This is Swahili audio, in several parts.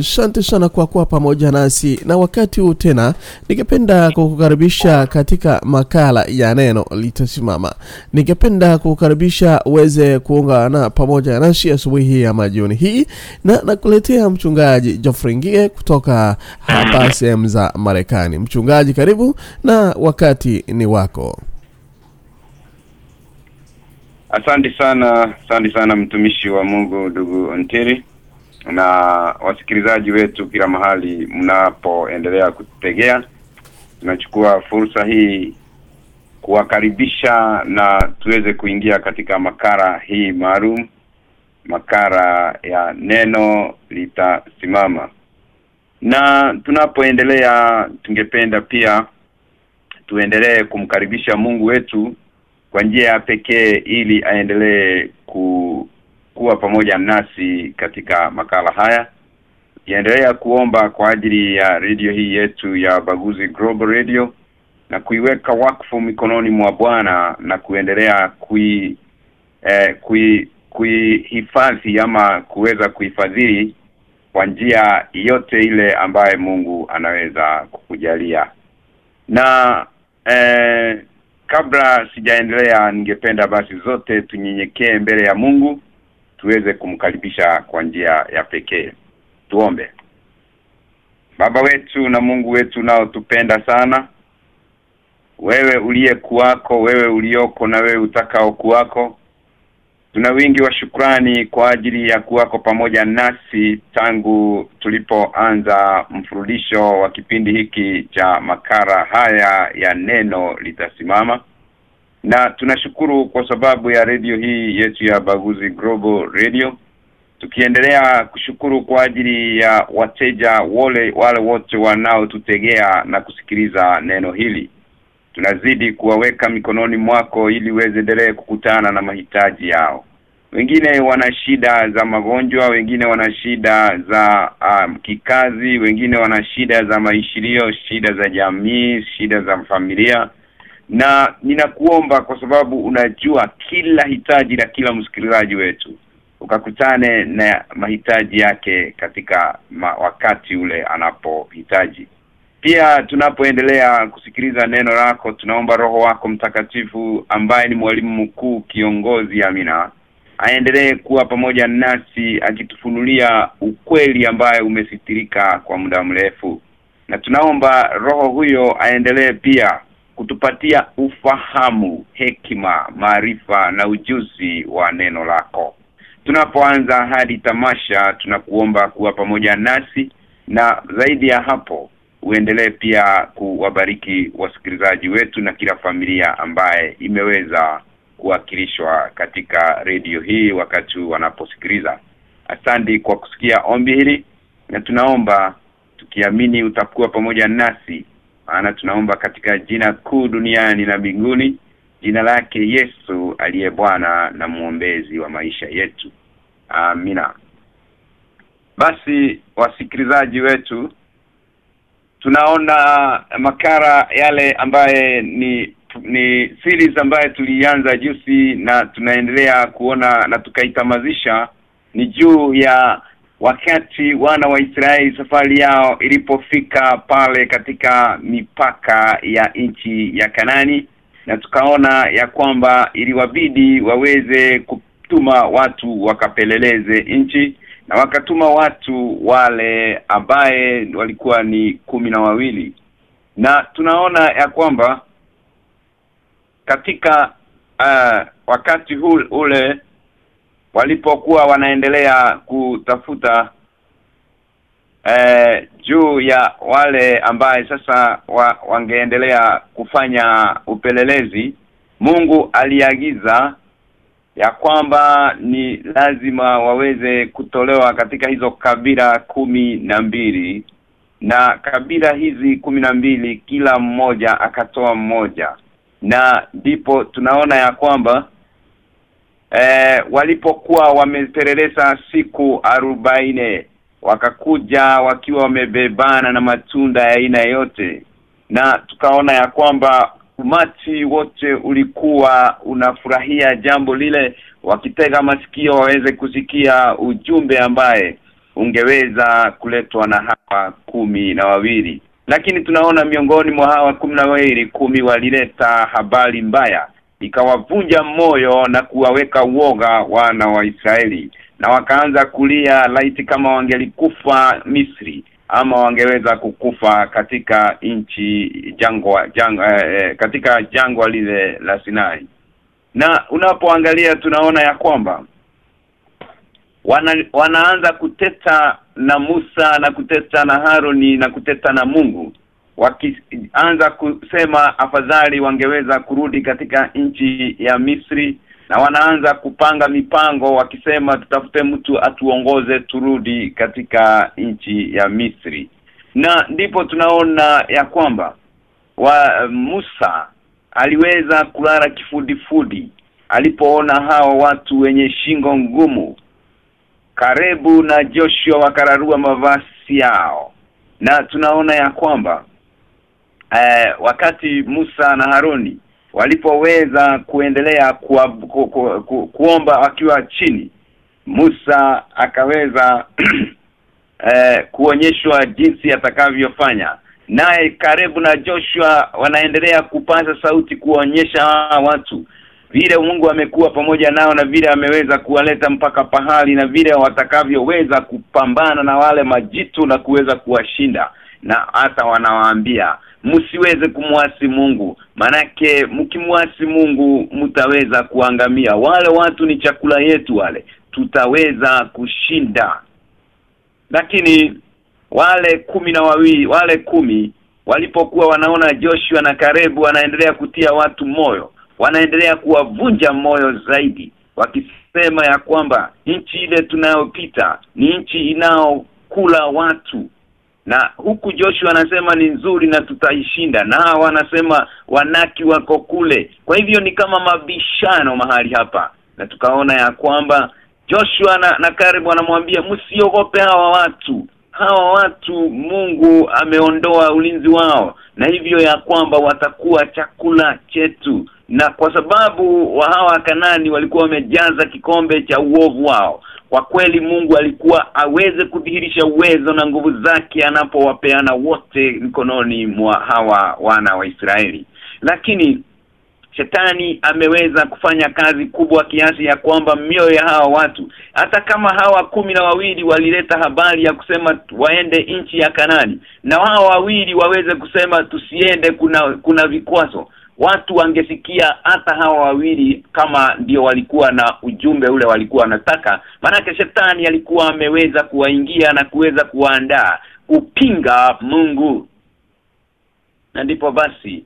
Asante sana kwa kuwa pamoja nasi na wakati huu tena, ningependa kukukaribisha katika makala ya neno litasimama. Ningependa kukukaribisha uweze kuungana pamoja nasi asubuhi hii ama jioni hii, na nakuletea mchungaji Geoffrey Ngie kutoka hapa sehemu za Marekani. Mchungaji, karibu na wakati ni wako. Asante sana, asante sana mtumishi wa Mungu ndugu Ontiri na wasikilizaji wetu kila mahali mnapoendelea kutegea. Tunachukua fursa hii kuwakaribisha na tuweze kuingia katika makara hii maalum, makara ya neno litasimama. Na tunapoendelea tungependa pia tuendelee kumkaribisha Mungu wetu kwa njia ya pekee ili aendelee ku kuwa pamoja nasi katika makala haya. Kiendelea kuomba kwa ajili ya radio hii yetu ya Baguzi Global Radio na kuiweka wakfu mikononi mwa Bwana na kuendelea kui eh, kui kuihifadhi ama kuweza kuhifadhili kwa njia yote ile ambaye Mungu anaweza kukujalia. Na eh, kabla sijaendelea ningependa basi zote tunyenyekee mbele ya Mungu tuweze kumkaribisha kwa njia ya pekee. Tuombe. Baba wetu na Mungu wetu nao tupenda sana. Wewe uliye kuwako, wewe ulioko na wewe utakao kuwako. Tuna wingi wa shukrani kwa ajili ya kuwako pamoja nasi tangu tulipoanza mfurudisho wa kipindi hiki cha makara haya ya neno litasimama na tunashukuru kwa sababu ya redio hii yetu ya Baguzi Global Radio. Tukiendelea kushukuru kwa ajili ya wateja wale wale wote wanaotutegea na kusikiliza neno hili. Tunazidi kuwaweka mikononi mwako ili uwezendelee kukutana na mahitaji yao. Wengine wana shida za magonjwa wengine wana shida za um, kikazi wengine wana shida za maishirio shida za jamii shida za familia na ninakuomba kwa sababu unajua kila hitaji la kila msikilizaji wetu. Ukakutane na mahitaji yake katika ma, wakati ule anapohitaji. Pia tunapoendelea kusikiliza neno lako tunaomba roho wako mtakatifu ambaye ni mwalimu mkuu kiongozi amina aendelee kuwa pamoja nasi akitufunulia ukweli ambaye umesitirika kwa muda mrefu. Na tunaomba roho huyo aendelee pia kutupatia ufahamu, hekima, maarifa na ujuzi wa neno lako. Tunapoanza hadi tamasha tunakuomba kuwa pamoja nasi na zaidi ya hapo uendelee pia kuwabariki wasikilizaji wetu na kila familia ambaye imeweza kuwakilishwa katika redio hii wakati wanaposikiliza. Asante kwa kusikia ombi hili na tunaomba tukiamini utakuwa pamoja nasi maana tunaomba katika jina kuu duniani na mbinguni jina lake Yesu aliye Bwana na muombezi wa maisha yetu. Amina. Basi wasikilizaji wetu tunaona makara yale ambaye ni ni series ambaye tulianza juzi na tunaendelea kuona na tukaitamazisha ni juu ya wakati wana wa Israeli safari yao ilipofika pale katika mipaka ya nchi ya Kanani na tukaona ya kwamba iliwabidi waweze kutuma watu wakapeleleze nchi na wakatuma watu wale ambaye walikuwa ni kumi na wawili. Na tunaona ya kwamba katika uh, wakati huu ule walipokuwa wanaendelea kutafuta eh, juu ya wale ambaye sasa wa, wangeendelea kufanya upelelezi Mungu aliagiza ya kwamba ni lazima waweze kutolewa katika hizo kabila kumi na mbili na kabila hizi kumi na mbili kila mmoja akatoa mmoja. Na ndipo tunaona ya kwamba eh, walipokuwa wamepeleleza siku arobaine wakakuja wakiwa wamebebana na matunda ya aina yote. Na tukaona ya kwamba umati wote ulikuwa unafurahia jambo lile wakitega masikio waweze kusikia ujumbe ambaye ungeweza kuletwa na hawa kumi na wawili. Lakini tunaona miongoni mwa hawa kumi na wawili kumi walileta habari mbaya ikawavunja moyo na kuwaweka uoga wana wa Israeli na wakaanza kulia laiti kama wangelikufa Misri ama wangeweza kukufa katika nchi jangwa jang, eh, katika jangwa lile la Sinai. Na unapoangalia tunaona ya kwamba wana, wanaanza kuteta na Musa na kuteta na Haruni na kuteta na Mungu wakianza kusema afadhali wangeweza kurudi katika nchi ya Misri na wanaanza kupanga mipango wakisema tutafute mtu atuongoze turudi katika nchi ya Misri. Na ndipo tunaona ya kwamba wa Musa aliweza kulala kifudifudi alipoona hawa watu wenye shingo ngumu Karebu na Joshua wakararua mavasi yao. Na tunaona ya kwamba eh, wakati Musa na Haroni walipoweza kuendelea kuwa, ku, ku, ku, kuomba wakiwa chini Musa akaweza eh, kuonyeshwa jinsi atakavyofanya. Naye karibu na Joshua wanaendelea kupaza sauti kuonyesha watu vile Mungu amekuwa pamoja nao na vile ameweza kuwaleta mpaka pahali na vile watakavyoweza kupambana na wale majitu na kuweza kuwashinda na hata wanawaambia msiweze kumwasi Mungu. Manake mkimwasi Mungu mtaweza kuangamia. Wale watu ni chakula yetu wale. Tutaweza kushinda. Lakini wale kumi na wawili wale kumi walipokuwa wanaona Joshua na Karebu wanaendelea kutia watu moyo wanaendelea kuwavunja moyo zaidi wakisema ya kwamba nchi ile tunayopita ni nchi inaokula watu na huku Joshua anasema ni nzuri na tutaishinda na hawa wanasema wanaki wako kule. Kwa hivyo ni kama mabishano mahali hapa. Na tukaona ya kwamba Joshua na, na Karibu anamwambia msiogope hawa watu. Hawa watu Mungu ameondoa ulinzi wao. Na hivyo ya kwamba watakuwa chakula chetu. Na kwa sababu wa hawa kanani walikuwa wamejaza kikombe cha uovu wao kwa kweli Mungu alikuwa aweze kudhihirisha uwezo na nguvu zake anapowapeana wote mkononi mwa hawa wana wa Israeli. Lakini Shetani ameweza kufanya kazi kubwa kiasi ya kwamba mioyo ya hawa watu hata kama hawa kumi na wawili walileta habari ya kusema waende nchi ya Kanani na hawa wawili waweze kusema tusiende kuna kuna vikwazo watu wangesikia hata hawa wawili kama ndio walikuwa na ujumbe ule walikuwa wanataka. Maana shetani alikuwa ameweza kuwaingia na kuweza kuwaandaa kupinga Mungu. Na ndipo basi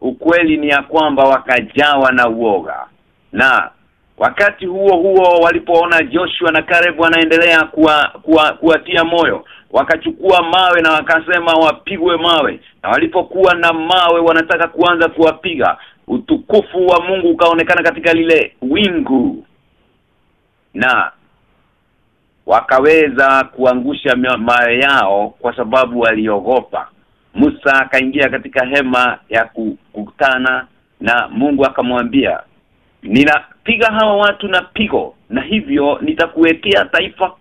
ukweli ni ya kwamba wakajawa na uoga. Na wakati huo huo walipoona Joshua na Caleb wanaendelea kuwa, kuwa, kuwatia moyo wakachukua mawe na wakasema wapigwe mawe. Na walipokuwa na mawe wanataka kuanza kuwapiga. Utukufu wa Mungu ukaonekana katika lile wingu. Na wakaweza kuangusha mawe yao kwa sababu waliogopa. Musa akaingia katika hema ya kukutana na Mungu akamwambia ninapiga hawa watu na pigo na hivyo nitakuwekea taifa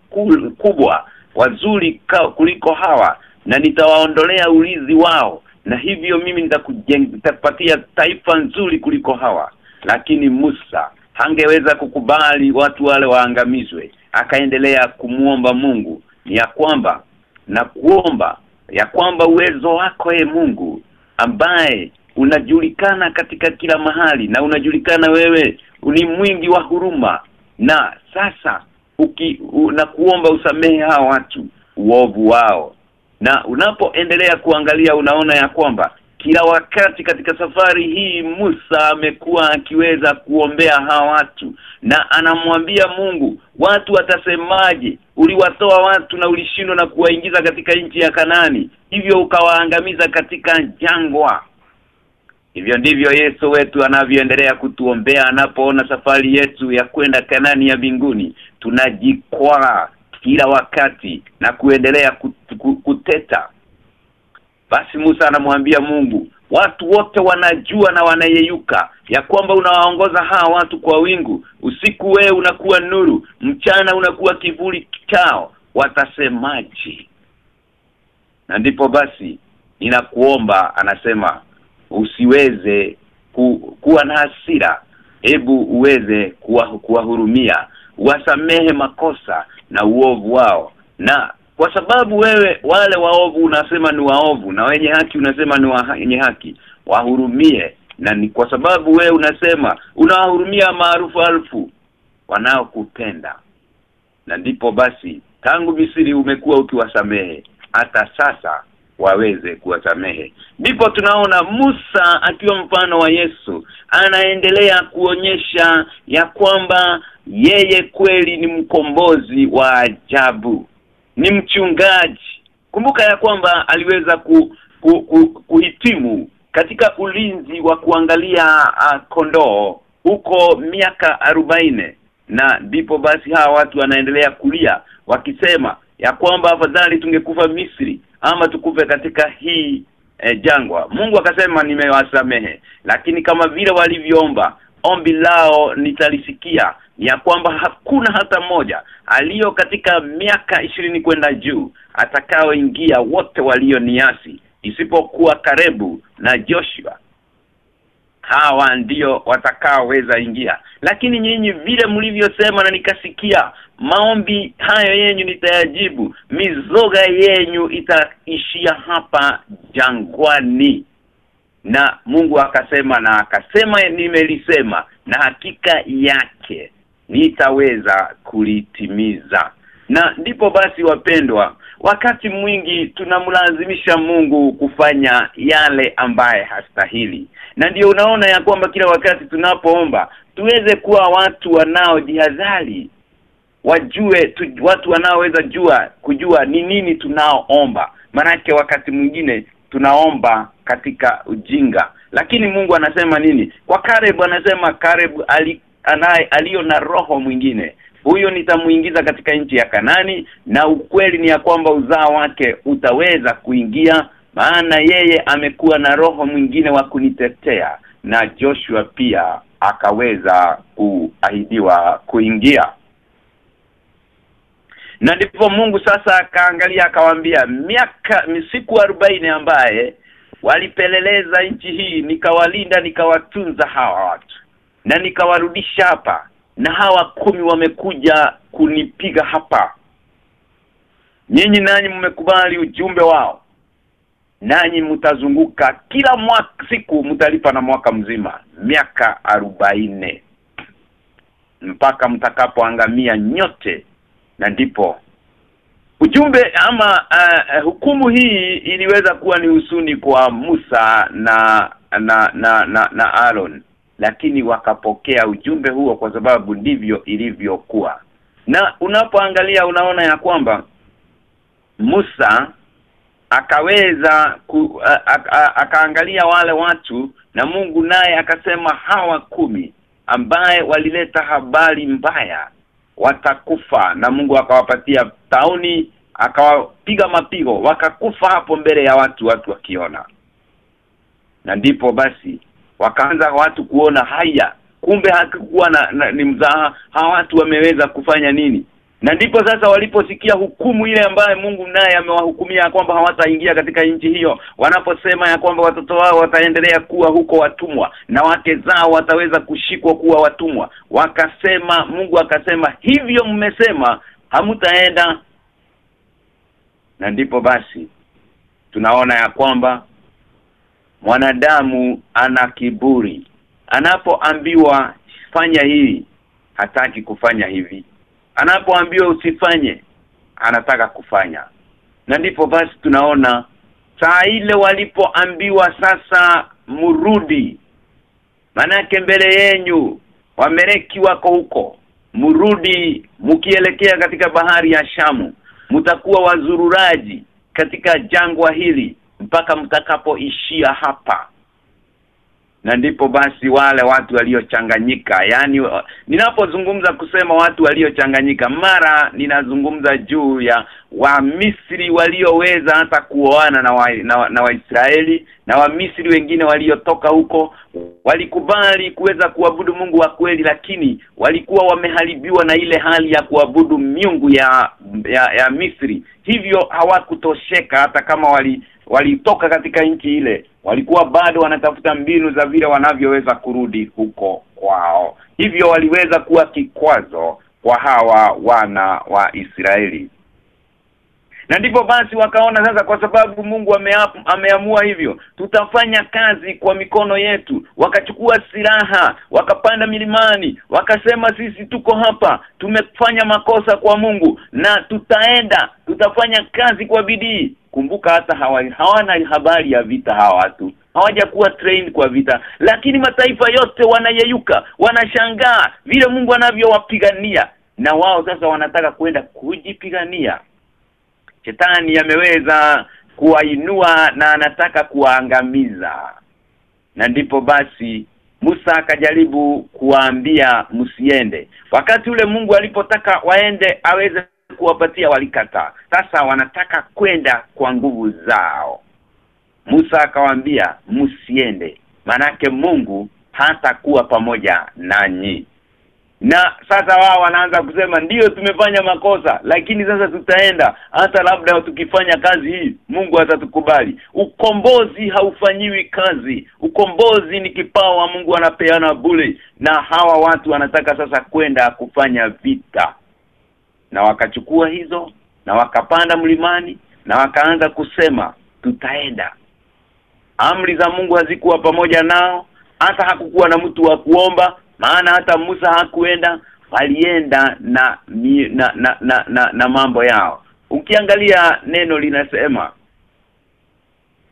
kubwa wazuri kuliko hawa na nitawaondolea ulizi wao na hivyo mimi nitakupatia taifa nzuri kuliko hawa. Lakini Musa hangeweza kukubali watu wale waangamizwe akaendelea kumuomba Mungu ya kwamba na kuomba ya kwamba uwezo wako ye Mungu ambaye unajulikana katika kila mahali na unajulikana wewe ni mwingi wa huruma. Na sasa uki u, na kuomba usamehe hawa watu uovu wao. Na unapoendelea kuangalia unaona ya kwamba kila wakati katika safari hii Musa amekuwa akiweza kuombea hawa watu na anamwambia Mungu watu watasemaje? Uliwatoa watu na ulishindwa na kuwaingiza katika nchi ya Kanani hivyo ukawaangamiza katika jangwa hivyo ndivyo Yesu wetu anavyoendelea kutuombea anapoona safari yetu ya kwenda Kanani ya mbinguni. tunajikwaa kila wakati na kuendelea kuteta. Basi Musa anamwambia Mungu watu wote wanajua na wanayeyuka ya kwamba unawaongoza hawa watu kwa wingu. Usiku wewe unakuwa nuru mchana unakuwa kivuli chao. Watasemaje? Na ndipo basi ninakuomba anasema usiweze ku, kuwa na hasira. Hebu uweze kuwahurumia. Wasamehe makosa na uovu wao. Na kwa sababu wewe wale waovu unasema ni waovu na wenye haki unasema ni wenye haki wahurumie. Na ni kwa sababu wewe unasema unawahurumia maarufu alfu wanaokupenda. Na ndipo basi tangu misiri umekuwa ukiwasamehe hata sasa waweze kuwasamehe. Ndipo tunaona Musa akiwa mfano wa Yesu anaendelea kuonyesha ya kwamba yeye kweli ni mkombozi wa ajabu ni mchungaji. Kumbuka ya kwamba aliweza ku, ku, ku, kuhitimu katika ulinzi wa kuangalia uh, kondoo huko miaka arobaine na ndipo basi hawa watu wanaendelea kulia wakisema ya kwamba afadhali tungekufa Misri ama tukufe katika hii e, jangwa. Mungu akasema nimewasamehe. Lakini kama vile walivyoomba ombi lao nitalisikia ya kwamba hakuna hata moja aliyo katika miaka ishirini kwenda juu atakaoingia wote walio niasi isipokuwa Karebu na Joshua. Hawa ndio watakaoweza ingia. Lakini nyinyi vile mlivyosema na nikasikia maombi hayo yenyu nitayajibu. Mizoga yenyu itaishia hapa jangwani. Na Mungu akasema na akasema nimelisema na hakika yake nitaweza kulitimiza. Na ndipo basi wapendwa wakati mwingi tunamlazimisha Mungu kufanya yale ambaye hastahili. Na ndiyo unaona ya kwamba kila wakati tunapoomba tuweze kuwa watu wanaojihadhari wajue tu, watu wanaoweza jua kujua ni nini tunaoomba. Manake wakati mwingine tunaomba katika ujinga. Lakini Mungu anasema nini? Kwa Karebu anasema Karebu ali, anaye aliyo na roho mwingine. Huyo nitamuingiza katika nchi ya Kanani na ukweli ni ya kwamba uzao wake utaweza kuingia maana yeye amekuwa na roho mwingine wa kunitetea na Joshua pia akaweza kuahidiwa kuingia na ndipo Mungu sasa akaangalia akawaambia miaka siku arobaini ambaye walipeleleza nchi hii nikawalinda nikawatunza hawa watu na nikawarudisha hapa na hawa kumi wamekuja kunipiga hapa. Nyinyi nanyi mmekubali ujumbe wao nanyi mtazunguka kila mwaka siku mtalipa na mwaka mzima miaka arobaine mpaka mtakapoangamia nyote na ndipo. Ujumbe ama uh, hukumu hii iliweza kuwa ni usuni kwa Musa na na na na, na Aaron lakini wakapokea ujumbe huo kwa sababu ndivyo ilivyokuwa. Na unapoangalia unaona ya kwamba Musa akaweza ku, a, a, a, akaangalia wale watu na Mungu naye akasema hawa kumi ambaye walileta habari mbaya watakufa. Na Mungu akawapatia tauni akawapiga mapigo wakakufa hapo mbele ya watu watu wakiona. Na ndipo basi wakaanza watu kuona haya kumbe hakikuwa na, na ni mzaha hawa watu wameweza kufanya nini na ndipo sasa waliposikia hukumu ile ambaye Mungu naye amewahukumia kwamba hawataingia katika nchi hiyo wanaposema ya kwamba watoto wao wataendelea kuwa huko watumwa na wake zao wataweza kushikwa kuwa watumwa wakasema Mungu akasema hivyo mmesema hamtaenda na ndipo basi tunaona ya kwamba mwanadamu ana kiburi. Anapoambiwa fanya hii hataki kufanya hivi anapoambiwa usifanye anataka kufanya. Na ndipo basi tunaona saa ile walipoambiwa sasa murudi manake mbele yenyu wamereki wako huko. Murudi mkielekea katika bahari ya Shamu mtakuwa wazururaji katika jangwa hili mpaka mtakapoishia hapa na ndipo basi wale watu waliochanganyika. Yani ninapozungumza kusema watu waliochanganyika mara ninazungumza juu ya wa Misri walioweza hata kuoana na wa, na, na Waisraeli na wa Misri wengine waliotoka huko. Walikubali kuweza kuabudu Mungu wa kweli lakini walikuwa wameharibiwa na ile hali ya kuabudu miungu ya ya, ya Misri. Hivyo hawakutosheka hata kama wali walitoka katika nchi ile walikuwa bado wanatafuta mbinu za vile wanavyoweza kurudi huko kwao. Hivyo waliweza kuwa kikwazo kwa hawa wana wa Israeli na ndipo basi wakaona sasa kwa sababu Mungu ameamua hivyo tutafanya kazi kwa mikono yetu. Wakachukua silaha wakapanda milimani wakasema sisi tuko hapa tumefanya makosa kwa Mungu na tutaenda tutafanya kazi kwa bidii. Kumbuka hata hawa, hawana habari ya vita hawa watu hawajakuwa train kwa vita. Lakini mataifa yote wanayeyuka wanashangaa vile Mungu anavyowapigania. Na wao sasa wanataka kwenda kujipigania Shetani ameweza kuwainua na anataka kuwaangamiza. Na ndipo basi Musa akajaribu kuwaambia msiende. Wakati ule Mungu alipotaka waende aweze kuwapatia walikataa. Sasa wanataka kwenda kwa nguvu zao. Musa akawaambia msiende. Manake Mungu hata kuwa pamoja nanyi na sasa wao wanaanza kusema ndiyo tumefanya makosa lakini sasa tutaenda. Hata labda tukifanya kazi hii Mungu atatukubali. Ukombozi haufanyiwi kazi. Ukombozi ni kipawa Mungu anapeana bure. Na hawa watu wanataka sasa kwenda kufanya vita. Na wakachukua hizo na wakapanda mlimani na wakaanza kusema tutaenda. Amri za Mungu hazikuwa pamoja nao. Hata hakukuwa na mtu wa kuomba maana hata Musa hakuenda walienda na, na, na, na, na, na mambo yao. Ukiangalia neno linasema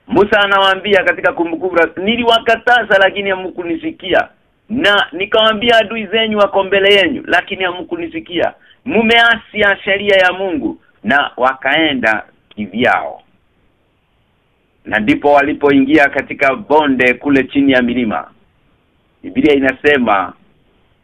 Musa anawaambia katika kumbukumbu niliwakataza lakini hamkunisikia. Na nikawaambia adui zenyu wako mbele yenu lakini hamkunisikia. Mumeasi sheria ya Mungu. Na wakaenda kivyao. Na ndipo walipoingia katika bonde kule chini ya milima Biblia inasema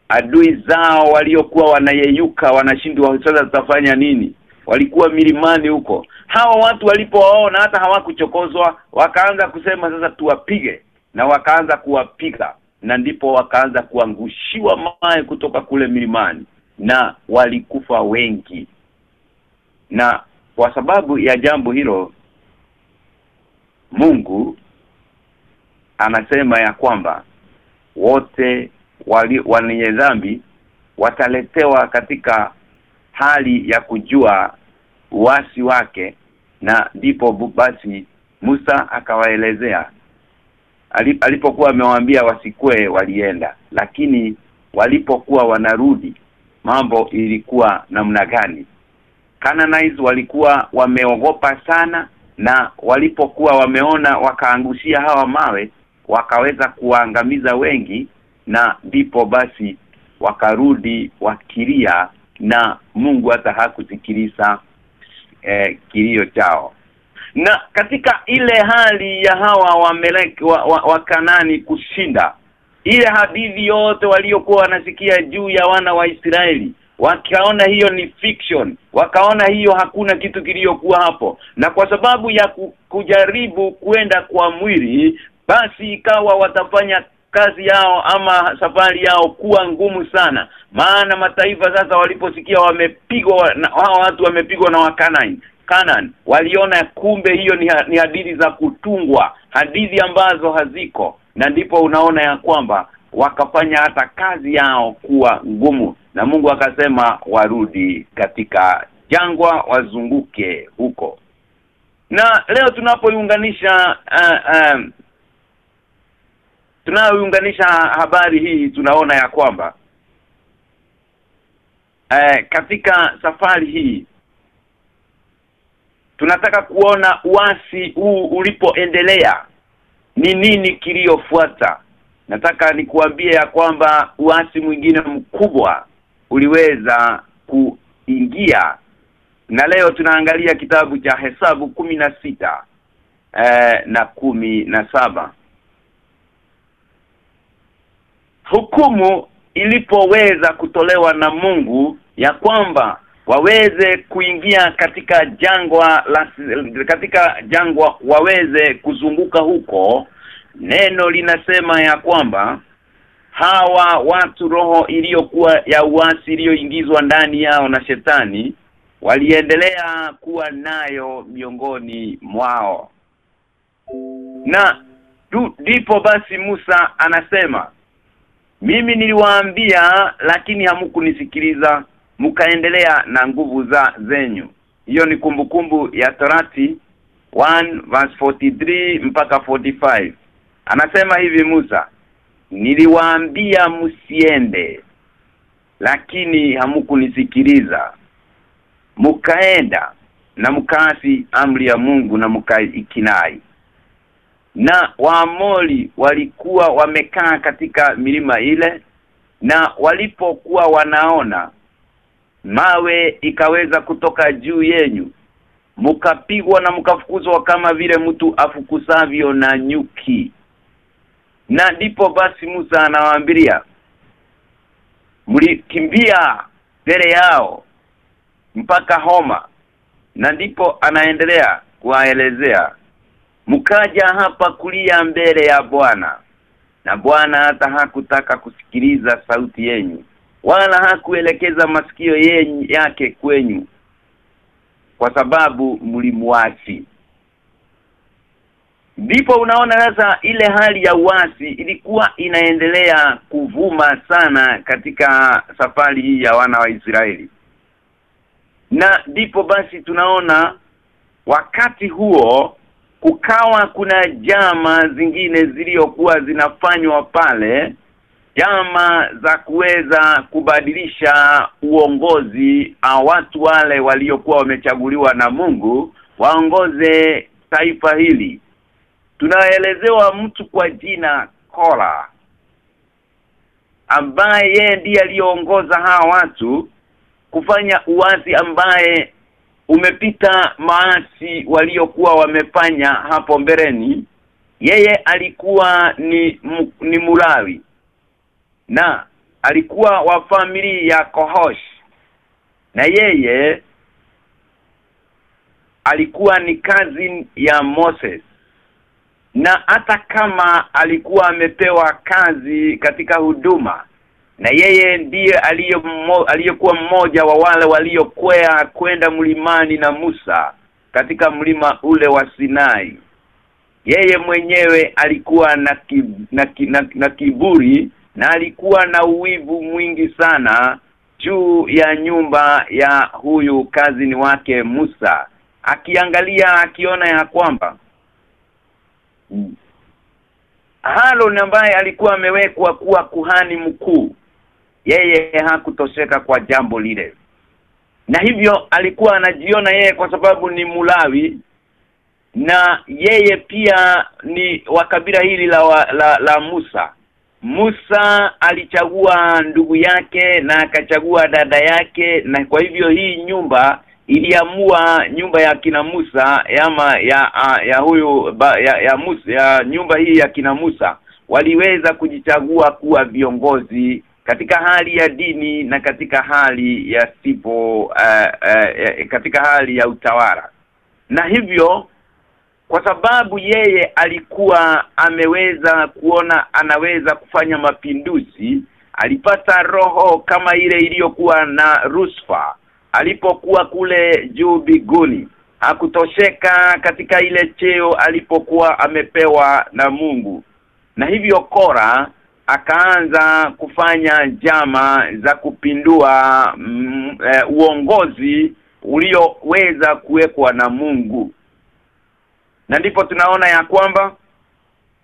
adui zao waliokuwa wanayeyuka wanashindwa sasa tutafanya nini? Walikuwa milimani huko. Hawa watu walipowaona hata hawakuchokozwa wakaanza kusema sasa tuwapige. Na wakaanza kuwapiga. Na ndipo wakaanza kuangushiwa mawe kutoka kule milimani. Na walikufa wengi. Na kwa sababu ya jambo hilo Mungu anasema ya kwamba wote wenye dhambi wataletewa katika hali ya kujua uasi wake na ndipo basi Musa akawaelezea. Alipokuwa amewaambia wasikwe walienda lakini walipokuwa wanarudi mambo ilikuwa namna gani? Canaanites walikuwa wameogopa sana na walipokuwa wameona wakaangushia hawa mawe wakaweza kuwaangamiza wengi na ndipo basi wakarudi wakilia na Mungu hata hakusikiliza eh, kilio chao. Na katika ile hali ya hawa wameleki wa, wa, wa Kanani kushinda ile hadithi yote waliokuwa wanasikia juu ya wana wa Israeli wakaona hiyo ni fiction wakaona hiyo hakuna kitu kiliyokuwa hapo. Na kwa sababu ya kujaribu kwenda kwa mwili basi ikawa watafanya kazi yao ama safari yao kuwa ngumu sana. Maana mataifa sasa waliposikia wamepigwa hao watu wamepigwa na wakanani Canaan waliona kumbe hiyo ni, ni hadithi za kutungwa. Hadithi ambazo haziko. Na ndipo unaona ya kwamba wakafanya hata kazi yao kuwa ngumu. Na Mungu akasema warudi katika jangwa wazunguke huko. Na leo tunapoiunganisha uh, um, tunayoiunganisha habari hii tunaona ya kwamba eh, katika safari hii tunataka kuona uasi huu ulipoendelea ni nini kiliyofuata. Nataka nikuambie ya kwamba uasi mwingine mkubwa uliweza kuingia na leo tunaangalia kitabu cha hesabu kumi na sita eh, na kumi na saba hukumu ilipoweza kutolewa na Mungu ya kwamba waweze kuingia katika jangwa la katika jangwa waweze kuzunguka huko neno linasema ya kwamba hawa watu roho iliyokuwa ya uasi iliyoingizwa ndani yao na shetani waliendelea kuwa nayo miongoni mwao. Na ndipo basi Musa anasema mimi niliwaambia lakini hamkunisikiliza. Mkaendelea na nguvu za zenyu. Hiyo ni kumbukumbu ya Torati 1 verse 43 mpaka 45 anasema hivi Musa niliwaambia msiende lakini hamkunisikiliza. Mkaenda na mkaasi amri ya Mungu na mkaikinai na Waamori walikuwa wamekaa katika milima ile na walipokuwa wanaona mawe ikaweza kutoka juu yenyu mukapigwa na mkafukuzwa kama vile mtu afukusavyo na nyuki. Na ndipo basi Musa anawaambia mlikimbia mbele yao mpaka Homa. Na ndipo anaendelea kuwaelezea mkaja hapa kulia mbele ya Bwana. Na Bwana hata hakutaka kusikiliza sauti yenyu wala hakuelekeza masikio yenyu yake kwenyu kwa sababu mlimwasi ndipo unaona sasa ile hali ya uasi ilikuwa inaendelea kuvuma sana katika safari hii ya wana wa Israeli. Na ndipo basi tunaona wakati huo kukawa kuna jama zingine zilizokuwa zinafanywa pale jama za kuweza kubadilisha uongozi watu wale waliokuwa wamechaguliwa na Mungu waongoze taifa hili. Tunaelezewa mtu kwa jina Kola ambaye yeye ndiye aliyoongoza hawa watu kufanya uasi ambaye umepita maasi waliokuwa wamefanya hapo mbeleni yeye alikuwa ni ni Mulawi na alikuwa wa familia ya Kohosh. Na yeye alikuwa ni cousin ya Moses. Na hata kama alikuwa amepewa kazi katika huduma na yeye ndiye aliyekuwa mmoja wa wale waliokwea kwenda mlimani na Musa katika mlima ule wa Sinai. Yeye mwenyewe alikuwa na, ki, na, ki, na, na kiburi na alikuwa na uwivu mwingi sana juu ya nyumba ya huyu kazini wake Musa akiangalia akiona ya kwamba Harun ambaye alikuwa amewekwa kuwa kuhani mkuu yeye hakutosheka kwa jambo lile. Na hivyo alikuwa anajiona yeye kwa sababu ni mulawi na yeye pia ni wa kabila hili la, wa, la la Musa. Musa alichagua ndugu yake na akachagua dada yake na kwa hivyo hii nyumba iliamua nyumba ya kina Musa ama ya ya huyu ya, ya Musa ya nyumba hii ya kina Musa. Waliweza kujichagua kuwa viongozi katika hali ya dini na katika hali ya sipo uh, uh, katika hali ya utawala. Na hivyo kwa sababu yeye alikuwa ameweza kuona anaweza kufanya mapinduzi alipata roho kama ile iliyokuwa na Rusfa alipokuwa kule juu biguni hakutosheka katika ile cheo alipokuwa amepewa na Mungu. Na hivyo Kora akaanza kufanya njama za kupindua mm, e, uongozi ulioweza kuwekwa na Mungu. Na ndipo tunaona ya kwamba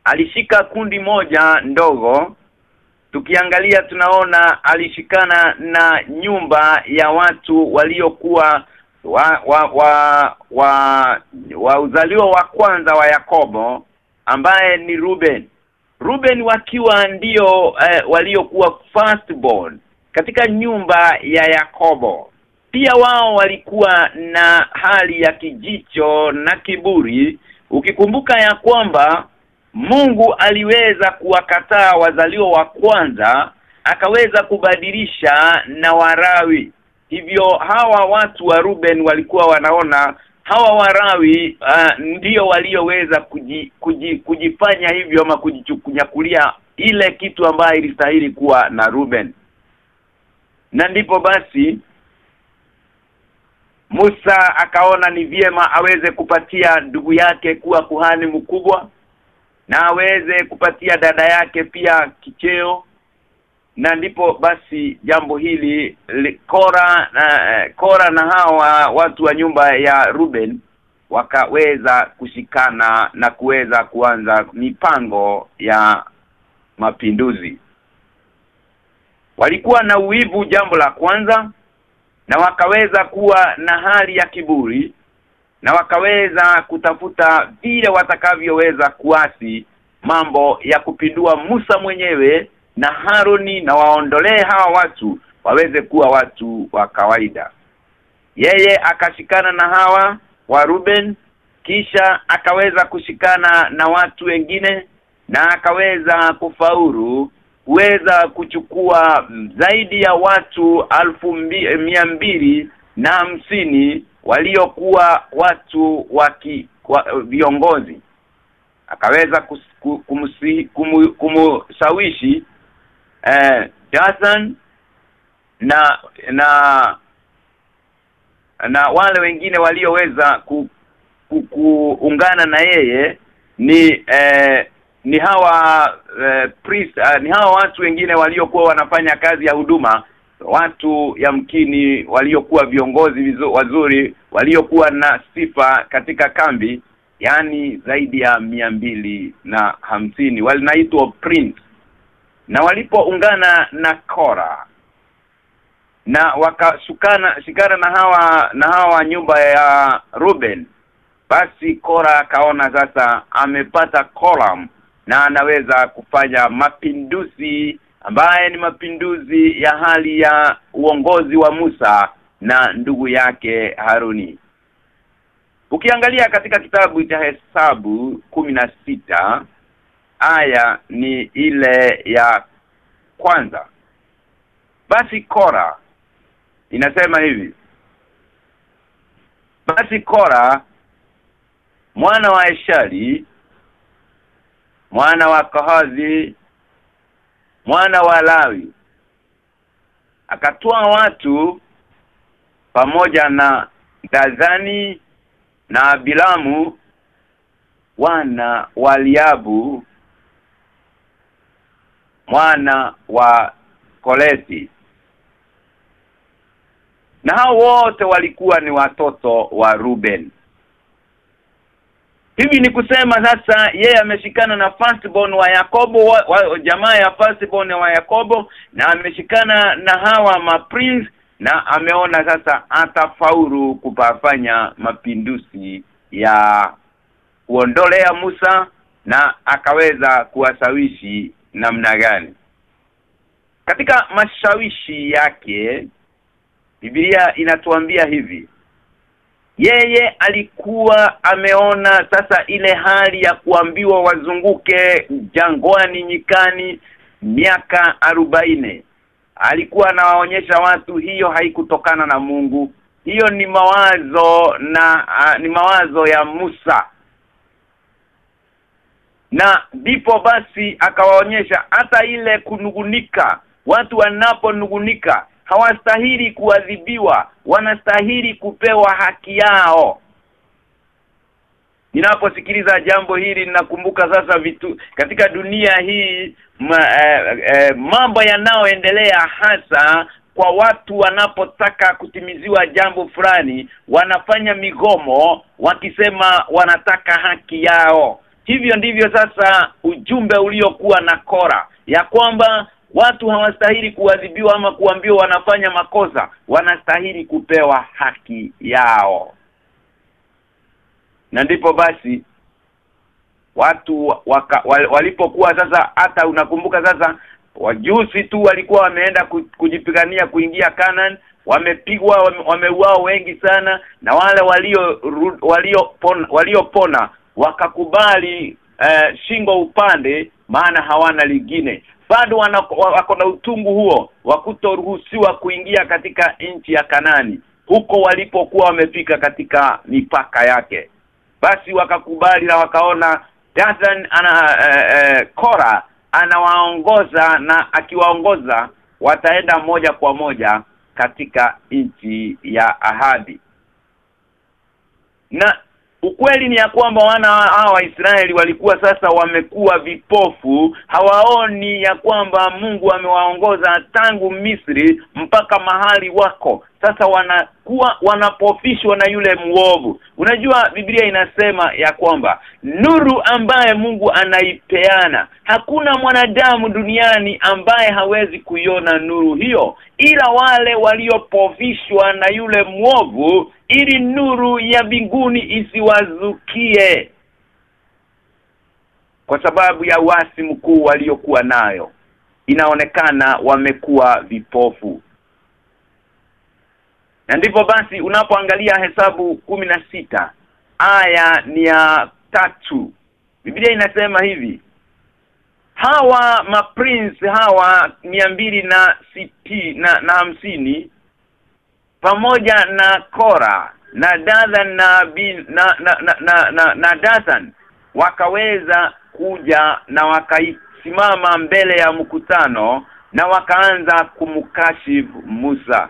alishika kundi moja ndogo. Tukiangalia tunaona alishikana na nyumba ya watu waliokuwa wa wa wa, wa, wa uzalio wa kwanza wa Yakobo ambaye ni Ruben Ruben wakiwa ndio eh, waliokuwa firstborn katika nyumba ya Yakobo. Pia wao walikuwa na hali ya kijicho na kiburi. Ukikumbuka ya kwamba Mungu aliweza kuwakataa wazalio wa kwanza akaweza kubadilisha na warawi. Hivyo hawa watu wa Ruben walikuwa wanaona hawa warawi uh, ndio walioweza kuji, kuji, kujifanya hivyo ama kujichukunyakulia ile kitu ambayo ilistahili kuwa na Ruben. Na ndipo basi Musa akaona ni vyema aweze kupatia ndugu yake kuwa kuhani mkubwa na aweze kupatia dada yake pia kicheo na ndipo basi jambo hili li, Kora na uh, Kora na hawa watu wa nyumba ya Ruben wakaweza kushikana na kuweza kuanza mipango ya mapinduzi. Walikuwa na uivu jambo la kwanza na wakaweza kuwa na hali ya kiburi na wakaweza kutafuta vile watakavyoweza kuasi mambo ya kupindua Musa mwenyewe na Haruni na waondolee hawa watu waweze kuwa watu wa kawaida. Yeye akashikana na hawa wa Ruben kisha akaweza kushikana na watu wengine na akaweza kufaulu kuweza kuchukua zaidi ya watu alfu mia mbili na hamsini waliokuwa watu waki viongozi. Akaweza kumshawishi eh, Jason na na na wale wengine walioweza ku, ku, kuungana na yeye ni eh, ni hawa eh, priest eh, ni hawa watu wengine waliokuwa wanafanya kazi ya huduma watu yamkini waliokuwa viongozi vizu, wazuri waliokuwa na sifa katika kambi yani zaidi ya mia mbili na hamsini. Walinaitwa prince na walipoungana na Kora na wakashukana shikana na hawa na hawa nyumba ya Ruben basi Kora akaona sasa amepata column na anaweza kufanya mapinduzi ambaye ni mapinduzi ya hali ya uongozi wa Musa na ndugu yake Haruni. Ukiangalia katika kitabu cha Hesabu sita aya ni ile ya kwanza. Basi Kora inasema hivi. Basi Kora mwana wa Eshari mwana wa Kohazi mwana wa Lawi akatoa watu pamoja na Dazani na Bilamu wana wa Liabu mwana wa Kolesi. Na hao wote walikuwa ni watoto wa Ruben. Hivi ni kusema sasa yeye ameshikana na firstborn wa Yakobo wa, wa, jamaa ya firstborn wa Yakobo na ameshikana na hawa maprince na ameona sasa atafauru kupafanya mapinduzi ya kuondolea Musa na akaweza kuwasawishi namna gani? Katika mashawishi yake Biblia inatuambia hivi yeye alikuwa ameona sasa ile hali ya kuambiwa wazunguke jangwani nyikani miaka arobaine alikuwa anawaonyesha watu hiyo haikutokana na Mungu. Hiyo ni mawazo na uh, ni mawazo ya Musa na ndipo basi akawaonyesha hata ile kunugunika watu wanaponugunika hawastahili kuadhibiwa wanastahili kupewa haki yao. Ninaposikiliza jambo hili ninakumbuka sasa vitu katika dunia hii ma, eh, eh, mambo yanayoendelea hasa kwa watu wanapotaka kutimiziwa jambo fulani wanafanya migomo wakisema wanataka haki yao hivyo ndivyo sasa ujumbe uliokuwa na Kora ya kwamba watu hawastahili kuadhibiwa ama kuambiwa wanafanya makosa wanastahili kupewa haki yao. Na ndipo basi watu waka, walipokuwa sasa hata unakumbuka sasa wajusi tu walikuwa wameenda kujipigania kuingia Canaan wamepigwa wameuao wengi sana na wale walio waliopona waliopona wakakubali eh, shingo upande maana hawana lingine. Bado wako na utungu huo wa kutoruhusiwa kuingia katika nchi ya Kanani huko walipokuwa wamefika katika mipaka yake. Basi wakakubali na wakaona Dathan ana eh, eh, Kora anawaongoza na akiwaongoza wataenda moja kwa moja katika nchi ya ahadi. Na ukweli ni ya kwamba wana hawa Waisraeli walikuwa sasa wamekuwa vipofu. Hawaoni ya kwamba Mungu amewaongoza tangu Misri mpaka mahali wako sasa wanakuwa wanapofishwa na yule mwovu. Unajua Biblia inasema ya kwamba nuru ambaye Mungu anaipeana hakuna mwanadamu duniani ambaye hawezi kuiona nuru hiyo ila wale waliopofishwa na yule mwovu ili nuru ya mbinguni isiwazukie. Kwa sababu ya wasi mkuu waliokuwa nayo inaonekana wamekuwa vipofu na ndipo basi unapoangalia hesabu kumi na sita aya ni ya tatu. Biblia inasema hivi hawa maprince hawa mbili na siti na, na hamsini pamoja na Kora na Dathan na, bin, na, na, na, na, na, na Dathan wakaweza kuja na wakaisimama mbele ya mkutano na wakaanza kumkashifu Musa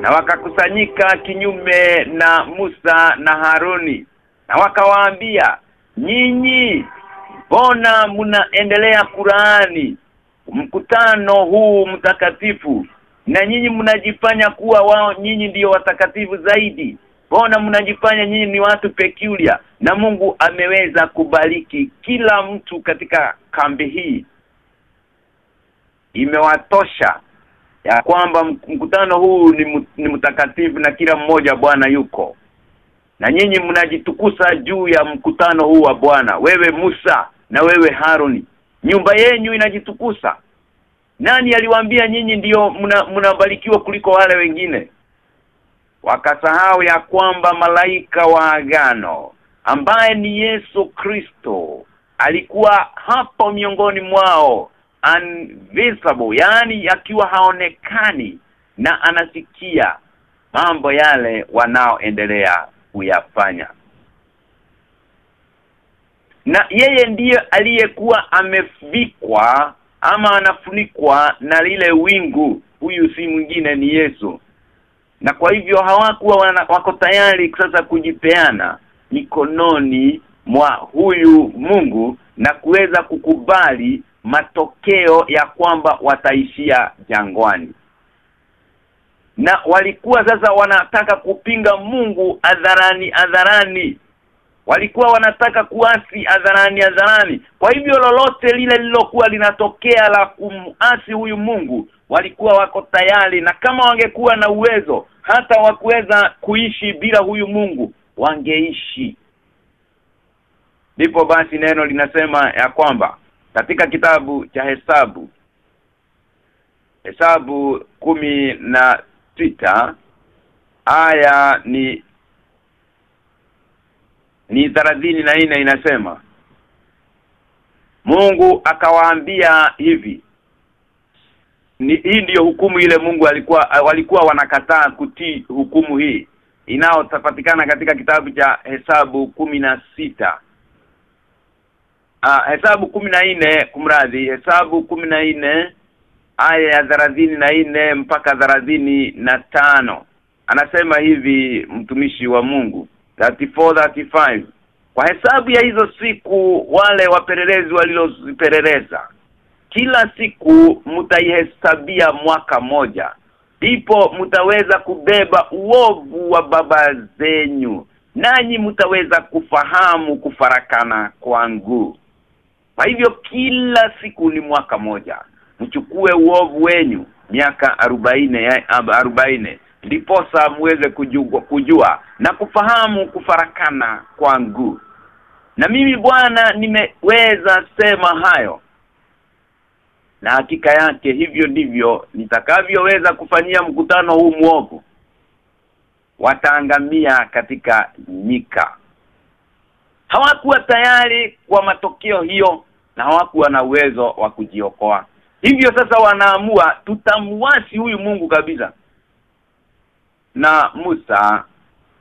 na wakakusanyika kinyume na Musa na Haruni na wakawaambia nyinyi mbona mnaendelea Qurani mkutano huu mtakatifu? Na nyinyi mnajifanya kuwa wao nyinyi ndiyo watakatifu zaidi. Bona mnajifanya nyinyi ni watu peculiar? Na Mungu ameweza kubariki kila mtu katika kambi hii. Imewatosha ya kwamba mkutano huu ni, ni mtakatifu na kila mmoja Bwana yuko. Na nyinyi mnajitukusa juu ya mkutano huu wa Bwana. Wewe Musa na wewe Haruni. Nyumba yenyu inajitukusa. Nani aliwaambia nyinyi ndiyo mnabarikiwa kuliko wale wengine? Wakasahau ya kwamba malaika wa agano ambaye ni Yesu Kristo alikuwa hapo miongoni mwao invisible yani akiwa haonekani na anasikia mambo yale wanaoendelea kuyafanya. Na yeye ndiye aliyekuwa amevikwa ama anafunikwa na lile wingu. Huyu si mwingine ni Yesu. Na kwa hivyo hawakuwa wana, wako tayari sasa kujipeana mikononi mwa huyu Mungu na kuweza kukubali matokeo ya kwamba wataishia jangwani. Na walikuwa sasa wanataka kupinga Mungu adharani adharani walikuwa wanataka kuasi adharani adharani kwa hivyo lolote lile lilokuwa linatokea la kumasi huyu Mungu walikuwa wako tayari. Na kama wangekuwa na uwezo hata wakuweza kuishi bila huyu Mungu wangeishi. Ndipo basi neno linasema ya kwamba katika kitabu cha hesabu. Hesabu kumi na sita aya ni ni thelathini na nne inasema Mungu akawaambia hivi ni hii ndiyo hukumu ile Mungu alikuwa walikuwa wanakataa kutii hukumu hii inayotapatikana katika kitabu cha hesabu kumi na sita Ah hesabu kumi na nne kumradhi hesabu kumi na nne aya ya thelathini na nne mpaka thelathini na tano. Anasema hivi mtumishi wa Mungu 34 35 kwa hesabu ya hizo siku wale wapelelezi walilozipeleleza kila siku mtaihesabia mwaka moja. Ndipo mtaweza kubeba uovu wa baba zenyu nanyi mtaweza kufahamu kufarakana kwangu kwa hivyo kila siku ni mwaka moja. Mchukue uovu wenyu miaka arobaini ya arobaini. Ndiposa muweze kujua, kujua na kufahamu kufarakana kwangu. Na mimi bwana nimeweza sema hayo. Na hakika yake hivyo ndivyo nitakavyoweza kufanyia mkutano huu mwovu. Wataangamia katika nyika. Hawakuwa tayari kwa matokeo hiyo na hawakuwa na uwezo wa kujiokoa. Hivyo sasa wanaamua tutamwasi huyu Mungu kabisa. Na Musa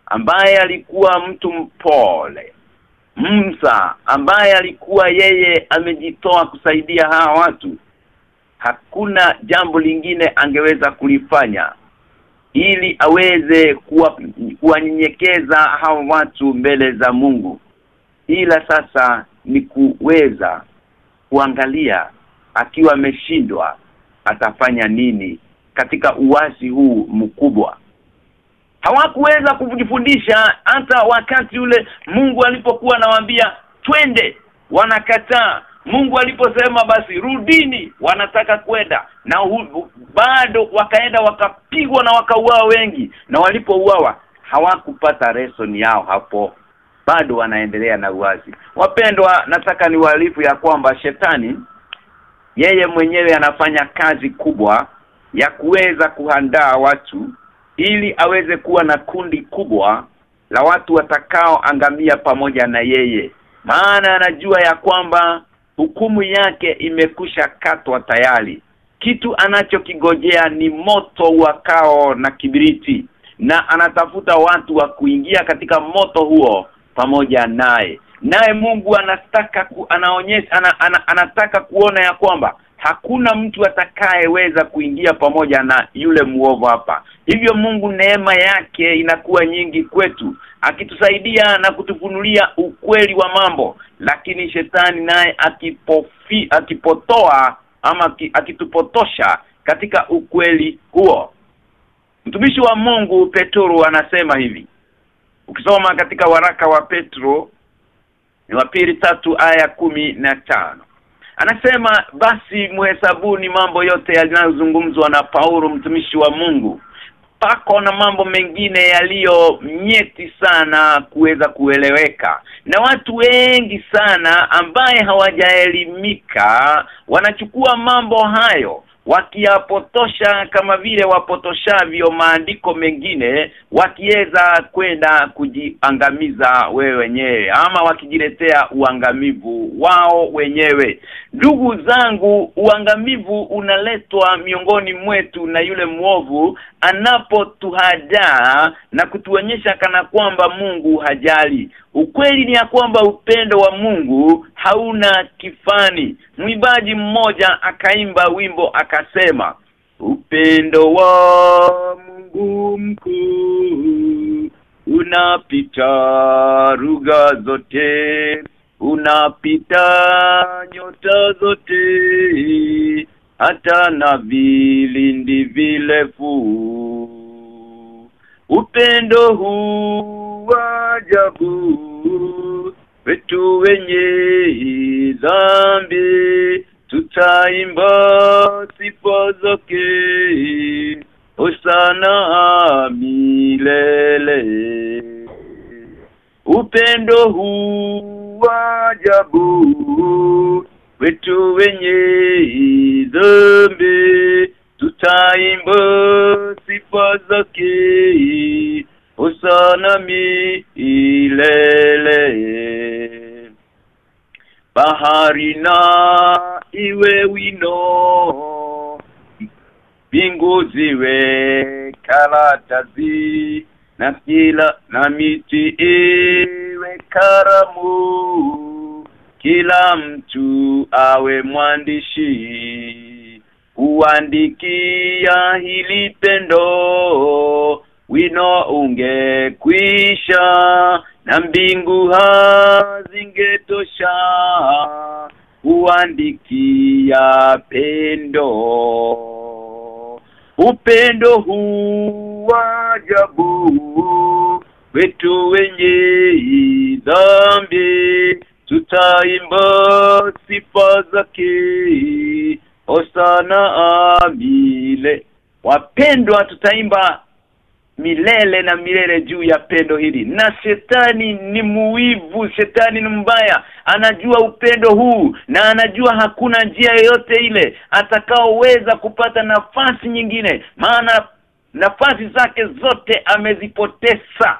ambaye alikuwa mtu mpole. Musa ambaye alikuwa yeye amejitoa kusaidia hawa watu. Hakuna jambo lingine angeweza kulifanya ili aweze kuwanyenyekeza hawa watu mbele za Mungu. Ila sasa ni kuweza kuangalia akiwa ameshindwa atafanya nini katika uwazi huu mkubwa. Hawakuweza kujifundisha hata wakati ule Mungu alipokuwa anawaambia twende. Wanakataa. Mungu aliposema basi rudini wanataka kwenda. Na bado wakaenda wakapigwa na wakauawa wengi. Na walipouawa hawakupata lesson yao hapo bado wanaendelea na uwazi. Wapendwa nataka ni walifu ya kwamba shetani yeye mwenyewe anafanya kazi kubwa ya kuweza kuandaa watu ili aweze kuwa na kundi kubwa la watu watakaoangamia pamoja na yeye. Maana anajua ya kwamba hukumu yake imekusha katwa tayari. Kitu anachokigojea ni moto wakao na kibiriti na anatafuta watu wa kuingia katika moto huo pamoja naye. Naye Mungu anataka ku, anaonyesha ana, ana, anataka kuona ya kwamba hakuna mtu atakayeweza kuingia pamoja na yule muovu hapa. Hivyo Mungu neema yake inakuwa nyingi kwetu akitusaidia na kutufunulia ukweli wa mambo. Lakini shetani naye akipofi akipotoa ama akitupotosha katika ukweli huo. Mtumishi wa Mungu Petro anasema hivi ukisoma katika waraka wa Petro ni wa pili tatu aya kumi na tano. Anasema basi muhesabuni mambo yote yanayozungumzwa na Paulo mtumishi wa Mungu. Pako na mambo mengine yaliyo nyeti sana kuweza kueleweka. Na watu wengi sana ambaye hawajaelimika wanachukua mambo hayo wakiyapotosha kama vile wapotoshavyo maandiko mengine wakiweza kwenda kujiangamiza wewe wenyewe ama wakijiletea uangamivu wao wenyewe. Ndugu zangu uangamivu unaletwa miongoni mwetu na yule mwovu anapotuhadaa na kutuonyesha kana kwamba Mungu hajali ukweli ni ya kwamba upendo wa Mungu hauna kifani. Mwimbaji mmoja akaimba wimbo akasema upendo wa Mungu mkuu unapita ruga zote unapita nyota zote hata na vilindi vilefu upendo huu ajabu wetu wenye dhambi tutaimba sifa zake. Hosana milele. Upendo huu ajabu wetu wenye dhambi tutaimba sifa zake hosana milele. Bahari na iwe wino bingu ziwe karatasi na kila na miti iwe karamu. Kila mtu awe mwandishi uandikia hili pendo wino ungekwisha na mbingu hazingetosha. Kuandikia pendo upendo huu ajabu wetu wenye dhambi tutaimba sifa zake osana amile. Wapendwa tutaimba milele na milele juu ya pendo hili. Na shetani ni muivu shetani ni mbaya. Anajua upendo huu na anajua hakuna njia yoyote ile atakaoweza kupata nafasi nyingine maana nafasi zake zote amezipoteza.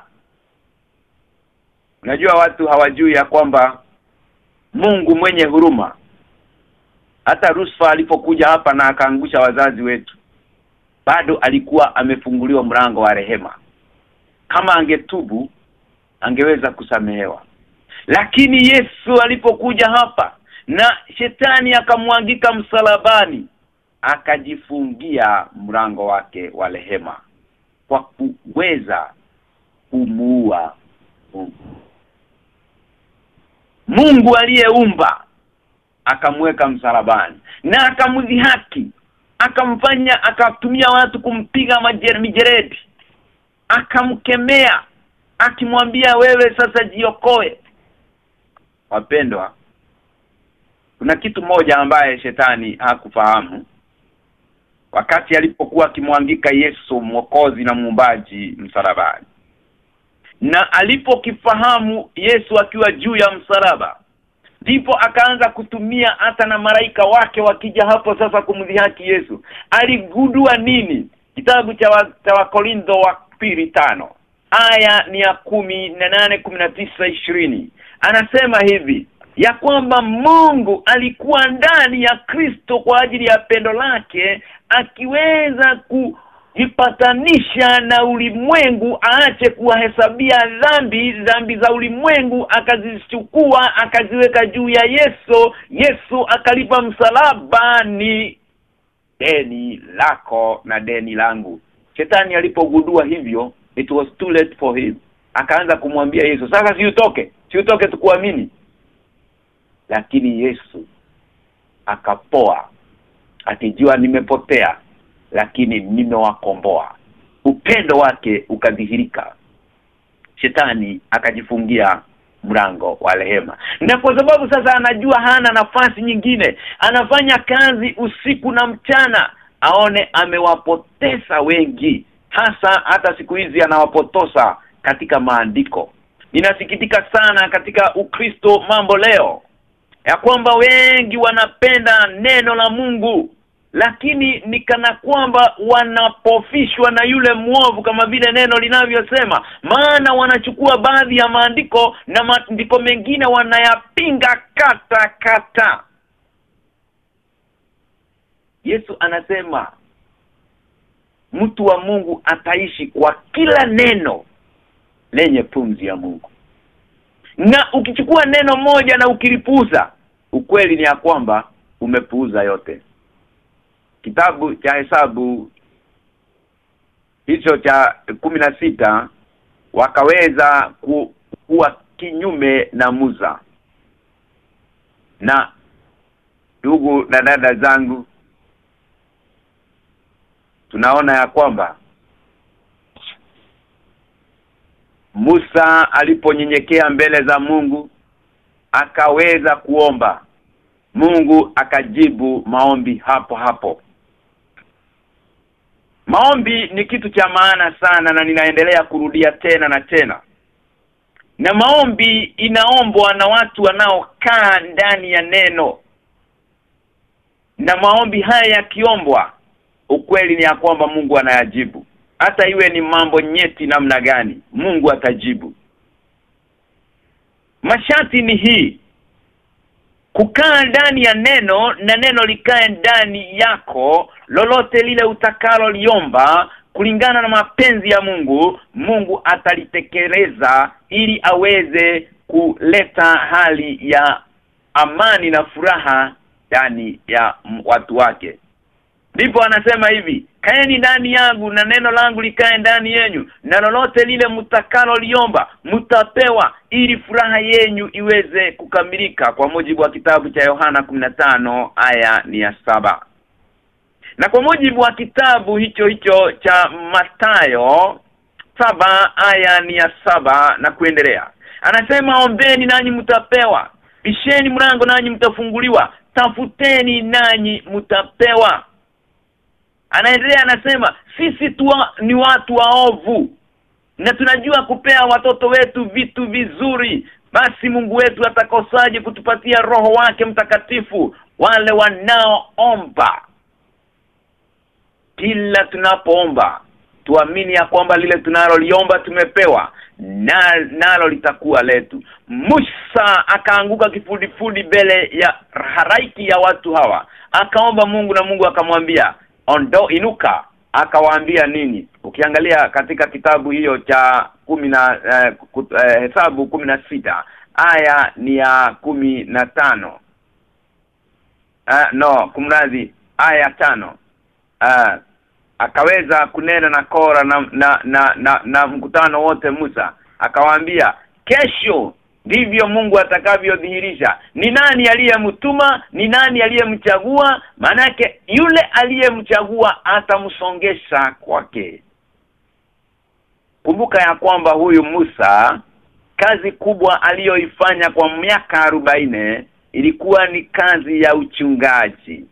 Unajua watu hawajui ya kwamba Mungu mwenye huruma hata Rusfa alipokuja hapa na akaangusha wazazi wetu bado alikuwa amefunguliwa mlango wa rehema. Kama angetubu angeweza kusamehewa. Lakini Yesu alipokuja hapa na shetani akamwangika msalabani akajifungia mlango wake wa rehema kwa kuweza kumuua Mungu. Aliyeumba akamweka msalabani na akamdhihaki akamfanya akatumia watu kumpiga mijeredi. Akamkemea akimwambia wewe sasa jiokoe. Wapendwa kuna kitu moja ambaye shetani hakufahamu. Wakati alipokuwa akimwangika Yesu mwokozi na muumbaji msalabani na alipokifahamu Yesu akiwa juu ya msalaba ndipo akaanza kutumia hata na maraika wake wakija hapo sasa kumdhihaki Yesu. Aligudua nini? Kitabu cha wa, cha Wakorintho wa pili tano. Aya ni ya kumi na nane kumi na tisa ishirini. Anasema hivi ya kwamba Mungu alikuwa ndani ya Kristo kwa ajili ya pendo lake akiweza kujipatanisha na ulimwengu aache kuwahesabia dhambi. Dhambi za ulimwengu akazichukua akaziweka juu ya Yesu. Yesu akalipa msalabani deni lako na deni langu. Shetani alipogudua hivyo it was too late for him. Akaanza kumwambia Yesu sasa si utoke si utoke tukuamini. Lakini Yesu akapoa akijua nimepotea lakini nimewakomboa upendo wake ukadhihirika. Shetani akajifungia mlango wa rehema. Na kwa sababu sasa anajua hana nafasi nyingine anafanya kazi usiku na mchana aone amewapoteza wengi. Hasa hata siku hizi anawapotosa katika maandiko. Inasikitika sana katika ukristo mambo leo ya kwamba wengi wanapenda neno la Mungu lakini ni kana kwamba wanapofishwa na yule mwovu kama vile neno linavyosema maana wanachukua baadhi ya maandiko na maandiko mengine wanayapinga kata kata. Yesu anasema mtu wa Mungu ataishi kwa kila neno lenye pumzi ya Mungu. Na ukichukua neno moja na ukilipuuza ukweli ni ya kwamba umepuuza yote kitabu cha hesabu hicho cha kumi na sita wakaweza ku, kuwa kinyume na Musa. Na ndugu na dada zangu tunaona ya kwamba Musa aliponyenyekea mbele za Mungu akaweza kuomba. Mungu akajibu maombi hapo hapo Maombi ni kitu cha maana sana na ninaendelea kurudia tena na tena. Na maombi inaombwa na watu wanaokaa ndani ya neno. Na maombi haya yakiombwa ukweli ni ya kwamba Mungu anayajibu. Hata iwe ni mambo nyeti namna gani Mungu atajibu. Mashati ni hii kukaa ndani ya neno na neno likae ndani yako lolote lile utakalo liomba kulingana na mapenzi ya Mungu Mungu atalitekeleza ili aweze kuleta hali ya amani na furaha ndani ya watu wake ndipo anasema hivi kaeni ndani yangu na neno langu likae ndani yenyu na lolote lile mtakalo liomba mtapewa ili furaha yenyu iweze kukamilika kwa mujibu wa kitabu cha Yohana 15 aya ni ya saba. Na kwa mujibu wa kitabu hicho hicho cha Matayo saba aya ni ya saba na kuendelea anasema ombeni nanyi mtapewa bisheni mlango nanyi mtafunguliwa tafuteni nanyi mtapewa anaendelea anasema sisi tuwa, ni watu waovu na tunajua kupea watoto wetu vitu vizuri. Basi Mungu wetu atakosaje kutupatia roho wake mtakatifu wale wanaoomba? Kila tunapoomba tuamini ya kwamba lile tunaloliomba tumepewa na nalo litakuwa letu. Musa akaanguka kifudifudi mbele ya haraiki ya watu hawa akaomba Mungu na Mungu akamwambia ondo inuka akawaambia nini? Ukiangalia katika kitabu hiyo cha kumi na eh, kut, eh, hesabu kumi na sita aya ni ya kumi na tano. Uh, no kumradhi aya tano. Uh, akaweza kunena na Kora na na, na na na mkutano wote Musa akawaambia kesho ndivyo Mungu atakavyodhihirisha. Ni nani aliyemtuma? Ni nani aliyemchagua? Manake yule aliyemchagua atamsongesha kwake. Kumbuka ya kwamba huyu Musa kazi kubwa aliyoifanya kwa miaka arobaine ilikuwa ni kazi ya uchungaji.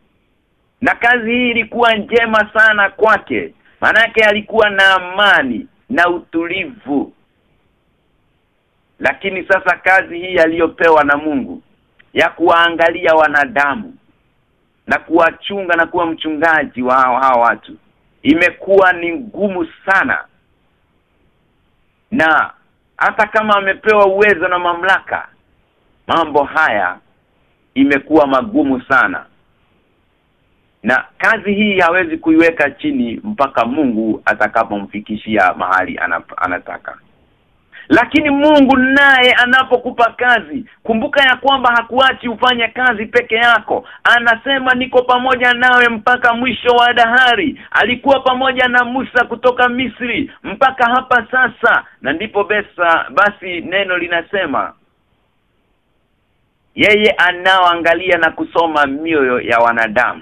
Na kazi hii ilikuwa njema sana kwake. Manake alikuwa na amani na utulivu lakini sasa kazi hii aliyopewa na Mungu ya kuwaangalia wanadamu na kuwachunga na kuwa mchungaji wa hawa watu imekuwa ni ngumu sana. Na hata kama amepewa uwezo na mamlaka mambo haya imekuwa magumu sana. Na kazi hii hawezi kuiweka chini mpaka Mungu atakapomfikishia mahali anataka lakini Mungu naye anapokupa kazi kumbuka ya kwamba hakuachi ufanye kazi peke yako. Anasema niko pamoja nawe mpaka mwisho wa dahari. Alikuwa pamoja na Musa kutoka Misri mpaka hapa sasa. Na ndipo besa basi neno linasema yeye anaoangalia na kusoma mioyo ya wanadamu.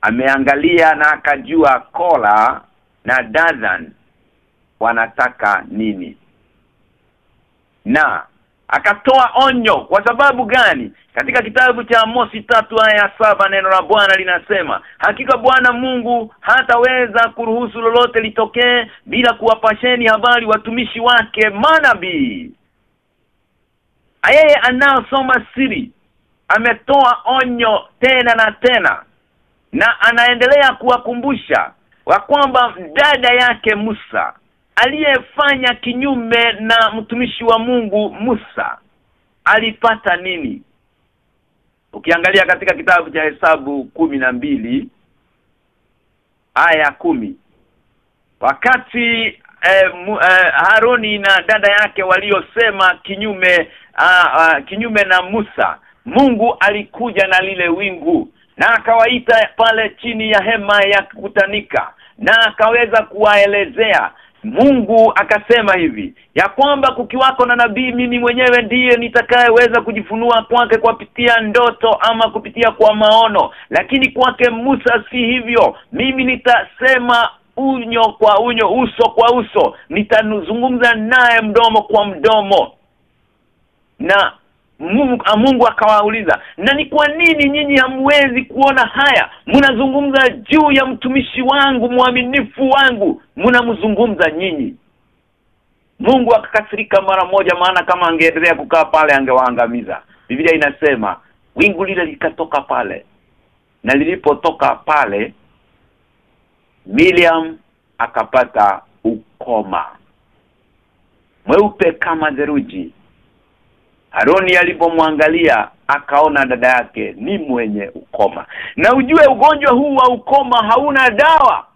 Ameangalia na akajua Kola na dazan wanataka nini na akatoa onyo. Kwa sababu gani? Katika kitabu cha Amosi tatu aya saba neno la Bwana linasema hakika Bwana Mungu hataweza kuruhusu lolote litokee bila kuwapasheni habari watumishi wake manabii. Yeye anaosoma siri ametoa onyo tena na tena na anaendelea kuwakumbusha wa kwamba dada yake Musa aliyefanya kinyume na mtumishi wa Mungu Musa alipata nini? Ukiangalia katika kitabu cha hesabu kumi na mbili aya kumi. Wakati eh, mu, eh, Haroni na dada yake waliosema kinyume ah, ah, kinyume na Musa Mungu alikuja na lile wingu na akawaita pale chini ya hema ya kukutanika na akaweza kuwaelezea Mungu akasema hivi ya kwamba kukiwako na nabii mimi mwenyewe ndiye nitakayeweza kujifunua kwake kwa kupitia ndoto ama kupitia kwa maono. Lakini kwake Musa si hivyo. Mimi nitasema unyo kwa unyo uso kwa uso. Nitanuzungumza naye mdomo kwa mdomo. Na Mungu, Mungu akawauliza na ni kwa nini nyinyi hamwezi kuona haya? Mnazungumza juu ya mtumishi wangu mwaminifu wangu. Mnamzungumza nyinyi. Mungu akakasirika mara moja maana kama angeendelea kukaa pale angewaangamiza. Biblia inasema wingu lile likatoka pale na lilipotoka pale Miriam akapata ukoma. Mweupe kama theruji Haroni alipomwangalia akaona dada yake ni mwenye ukoma. Na ujue ugonjwa huu wa ukoma hauna dawa.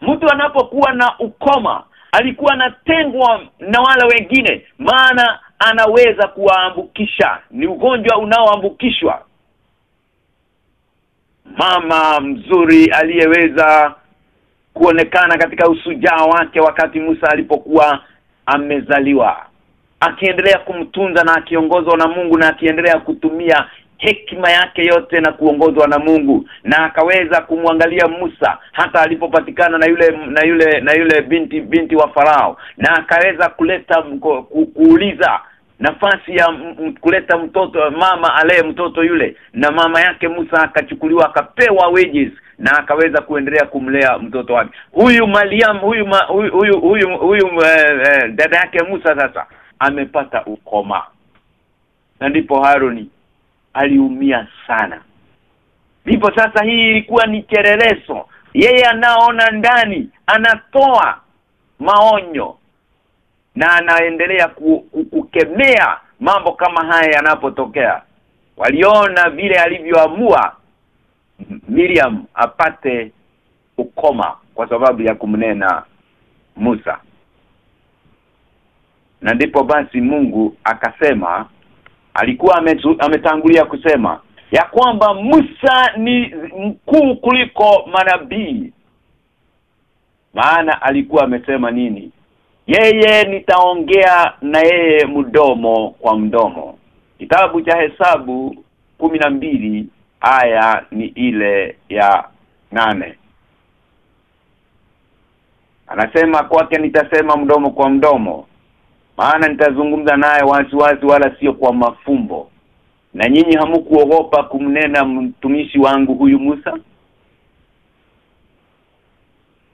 Mtu anapokuwa na ukoma alikuwa anatengwa na wala wengine maana anaweza kuwaambukisha. Ni ugonjwa unaoambukishwa. Mama mzuri aliyeweza kuonekana katika usujaa wake wakati Musa alipokuwa amezaliwa akiendelea kumtunza na akiongozwa na Mungu na akiendelea kutumia hekima yake yote na kuongozwa na Mungu. Na akaweza kumwangalia Musa hata alipopatikana na yule na yule na yule binti binti wa Farao. Na akaweza kuleta ku, kuuliza nafasi ya kuleta mtoto mama alee mtoto yule. Na mama yake Musa akachukuliwa akapewa wages na akaweza kuendelea kumlea mtoto wake. Huyu Mariam huyu ma, huyu huyu huyu, huyu uh, uh, dada yake Musa sasa amepata ukoma. Na ndipo Haroni aliumia sana. Ndipo sasa hii ilikuwa ni kereleso yeye anaona ndani anatoa maonyo na anaendelea ku, ku, kukemea mambo kama haya yanapotokea. Waliona vile alivyoamua Miriam apate ukoma kwa sababu ya kumnena Musa na ndipo basi Mungu akasema alikuwa ametu, ametangulia kusema ya kwamba Musa ni mkuu kuliko manabii. Maana alikuwa amesema nini? Yeye nitaongea na yeye mdomo kwa mdomo. Kitabu cha hesabu mbili aya ni ile ya nane. Anasema kwake nitasema mdomo kwa mdomo maana nitazungumza naye wazi wala sio kwa mafumbo. Na nyinyi hamkuogopa kumnena mtumishi wangu huyu Musa?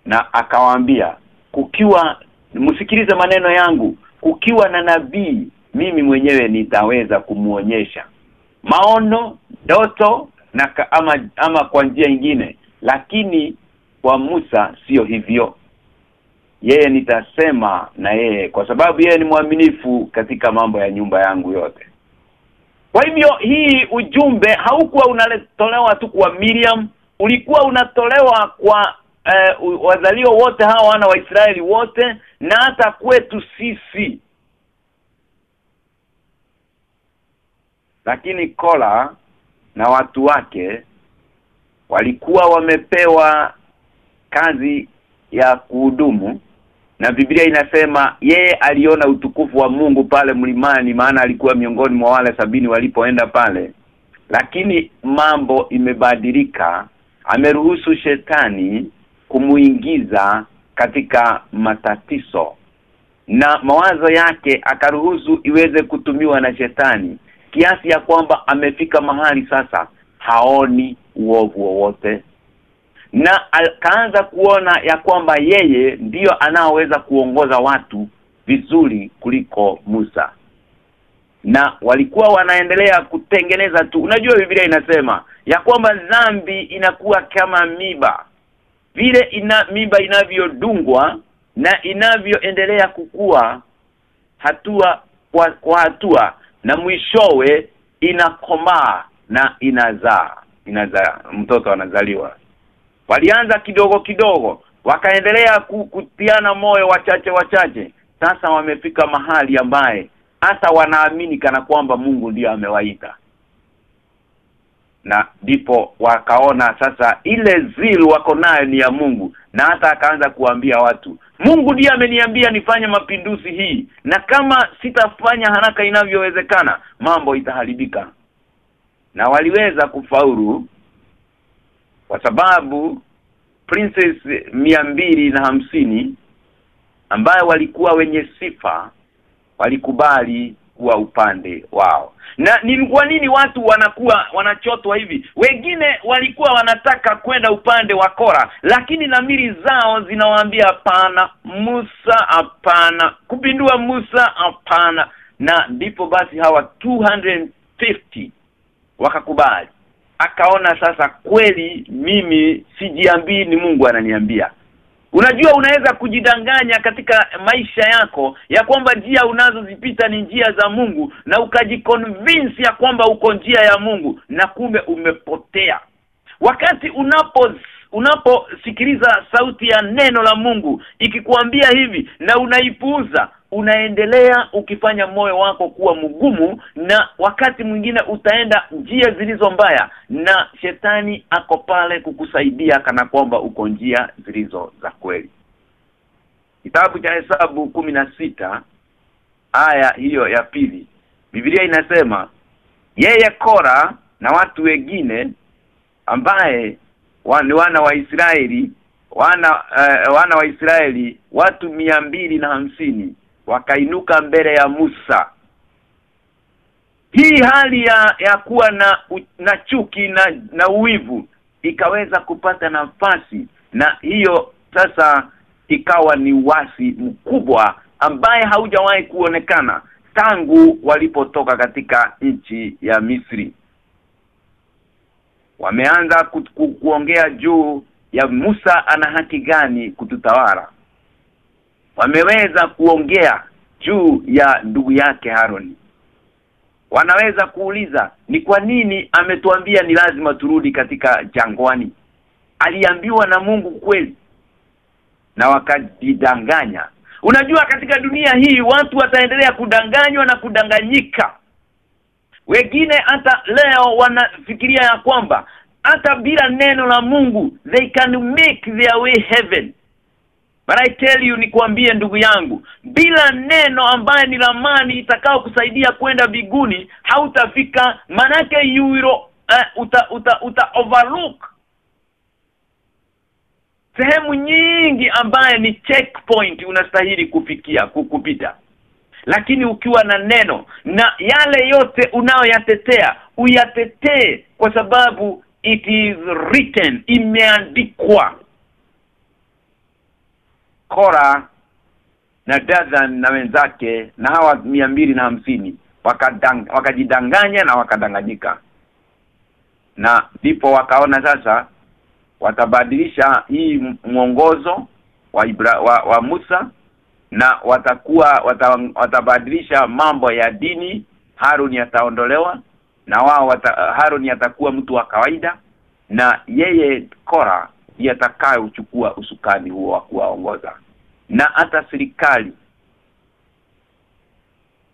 Na akawaambia kukiwa msikilize maneno yangu kukiwa na nabii mimi mwenyewe nitaweza kumuonyesha. Maono ndoto na ama ama kwa njia nyingine lakini kwa Musa sio hivyo yeye nitasema na yeye kwa sababu yeye ni mwaminifu katika mambo ya nyumba yangu yote. Kwa hivyo hii ujumbe haukuwa unatolewa tu kwa Miriam ulikuwa unatolewa kwa eh, wazalio wote hawa wana wa Israeli wote na hata kwetu sisi. Lakini Kola na watu wake walikuwa wamepewa kazi ya kuhudumu na Biblia inasema yeye aliona utukufu wa Mungu pale mlimani maana alikuwa miongoni mwa wale sabini walipoenda pale. Lakini mambo imebadilika. Ameruhusu shetani kumuingiza katika matatizo. Na mawazo yake akaruhusu iweze kutumiwa na shetani kiasi ya kwamba amefika mahali sasa haoni uovu wowote na akaanza kuona ya kwamba yeye ndiyo anaoweza kuongoza watu vizuri kuliko Musa. Na walikuwa wanaendelea kutengeneza tu. Unajua Biblia inasema ya kwamba dhambi inakuwa kama miba. Vile ina miba inavyodungwa na inavyoendelea kukua hatua kwa, kwa hatua na mwishowe inakomaa na inazaa. Inazaa. Mtoto anazaliwa walianza kidogo kidogo wakaendelea kutiana moyo wachache wachache. Sasa wamefika mahali ambaye hata wanaamini kana kwamba Mungu ndiyo amewaita. Na ndipo wakaona sasa ile zilu wako nayo ni ya Mungu. Na hata akaanza kuambia watu Mungu ndiye ameniambia nifanye mapinduzi hii. Na kama sitafanya haraka inavyowezekana mambo itaharibika. Na waliweza kufaulu kwa sababu princess mbili na hamsini ambayo walikuwa wenye sifa walikubali kuwa upande wao. Na ni kwa nini watu wanakuwa wanachotwa hivi? Wengine walikuwa wanataka kwenda upande wa Kora lakini namiri zao zinawaambia hapana Musa hapana. Kupindua Musa hapana. Na ndipo basi hawa 250 wakakubali akaona sasa kweli mimi sijiambii ni Mungu ananiambia Unajua unaweza kujidanganya katika maisha yako ya kwamba njia unazozipita ni njia za Mungu na ukajiconvince ya kwamba uko njia ya Mungu na kumbe umepotea. Wakati unapo unaposikiliza sauti ya neno la Mungu ikikuambia hivi na unaipuuza unaendelea ukifanya moyo wako kuwa mgumu na wakati mwingine utaenda njia zilizo mbaya na shetani ako pale kukusaidia kana kwamba uko njia zilizo za kweli. Kitabu cha Hesabu sita aya hiyo ya pili Biblia inasema yeye Kora na watu wengine ambaye ni wana wa Israeli wana uh, wana wa Israeli watu mia mbili na hamsini wakainuka mbele ya Musa. Hii hali ya ya kuwa na na chuki na na uwivu ikaweza kupata nafasi na hiyo sasa ikawa ni wasi mkubwa ambaye haujawahi kuonekana tangu walipotoka katika nchi ya Misri. Wameanza ku, ku, kuongea juu ya Musa ana haki gani kututawala wameweza kuongea juu ya ndugu yake Haroni. Wanaweza kuuliza ni kwa nini ametuambia ni lazima turudi katika jangwani? Aliambiwa na Mungu kweli. Na wakajidanganya. Unajua katika dunia hii watu wataendelea kudanganywa na kudanganyika. Wengine hata leo wanafikiria ya kwamba hata bila neno la Mungu they can make their way heaven But I tell you nikwambie ndugu yangu bila neno ambaye ni ramani itakao kusaidia kwenda biguni hautafika. Manake will uh, uta, uta, uta overlook sehemu nyingi ambaye ni checkpoint unastahili kufikia kukupita lakini ukiwa na neno na yale yote unayoyatetea uyatetee kwa sababu it is written imeandikwa Kora na Dathan na wenzake na hawa mia mbili na hamsini wakadang, wakajidanganya na wakadanganyika. Na ndipo wakaona sasa watabadilisha hii mwongozo wa, Ibra, wa wa Musa na watakuwa wata, watabadilisha mambo ya dini. Haruni ataondolewa na wao wata, Haruni atakuwa mtu wa kawaida na yeye Kora yatakaye uchukua usukani huo wa kuwaongoza na hata serikali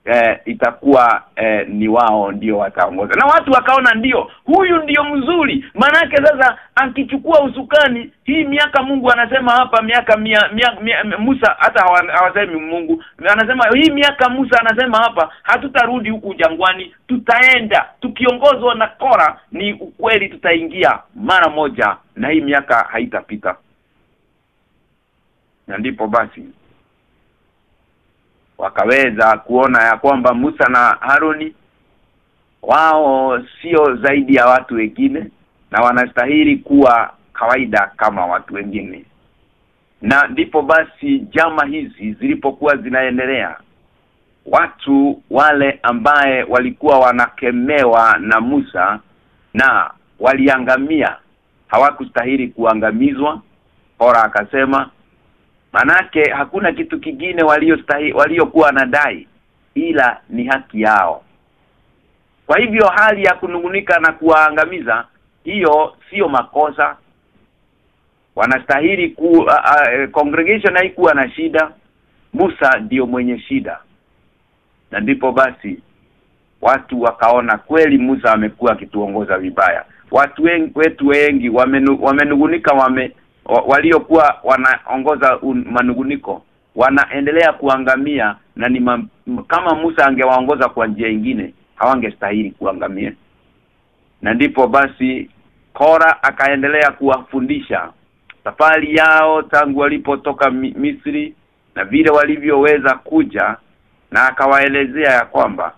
eh, itakuwa eh, ni wao ndio wataongoza. Na watu wakaona ndio huyu ndio mzuri. Manake sasa akichukua usukani hii miaka Mungu anasema hapa miaka mia, mia, mia, Musa hata hawasemi Mungu anasema hii miaka Musa anasema hapa hatutarudi huku jangwani tutaenda. Tukiongozwa na Kora ni ukweli tutaingia mara moja na hii miaka haitapita na ndipo basi wakaweza kuona ya kwamba Musa na Haruni wao sio zaidi ya watu wengine na wanastahili kuwa kawaida kama watu wengine. Na ndipo basi jama hizi zilipokuwa zinaendelea watu wale ambaye walikuwa wanakemewa na Musa na waliangamia hawakustahili kuangamizwa. Ora akasema manake hakuna kitu kingine waliostahi waliokuwa wanadai ila ni haki yao. Kwa hivyo hali ya kunungunika na kuwaangamiza hiyo sio makosa. Wanastahili ku uh, uh, congregation haikuwa na shida. Musa ndiyo mwenye shida. Na ndipo basi watu wakaona kweli Musa amekuwa akituongoza vibaya. Watu wengi wetu wengi wamenu, wamenugunika wame waliokuwa wanaongoza manuguniko wanaendelea kuangamia na ni ma, kama Musa angewaongoza kwa njia nyingine hawangestahili kuangamia. Na ndipo basi Kora akaendelea kuwafundisha safari yao tangu walipotoka Misri na vile walivyoweza kuja na akawaelezea ya kwamba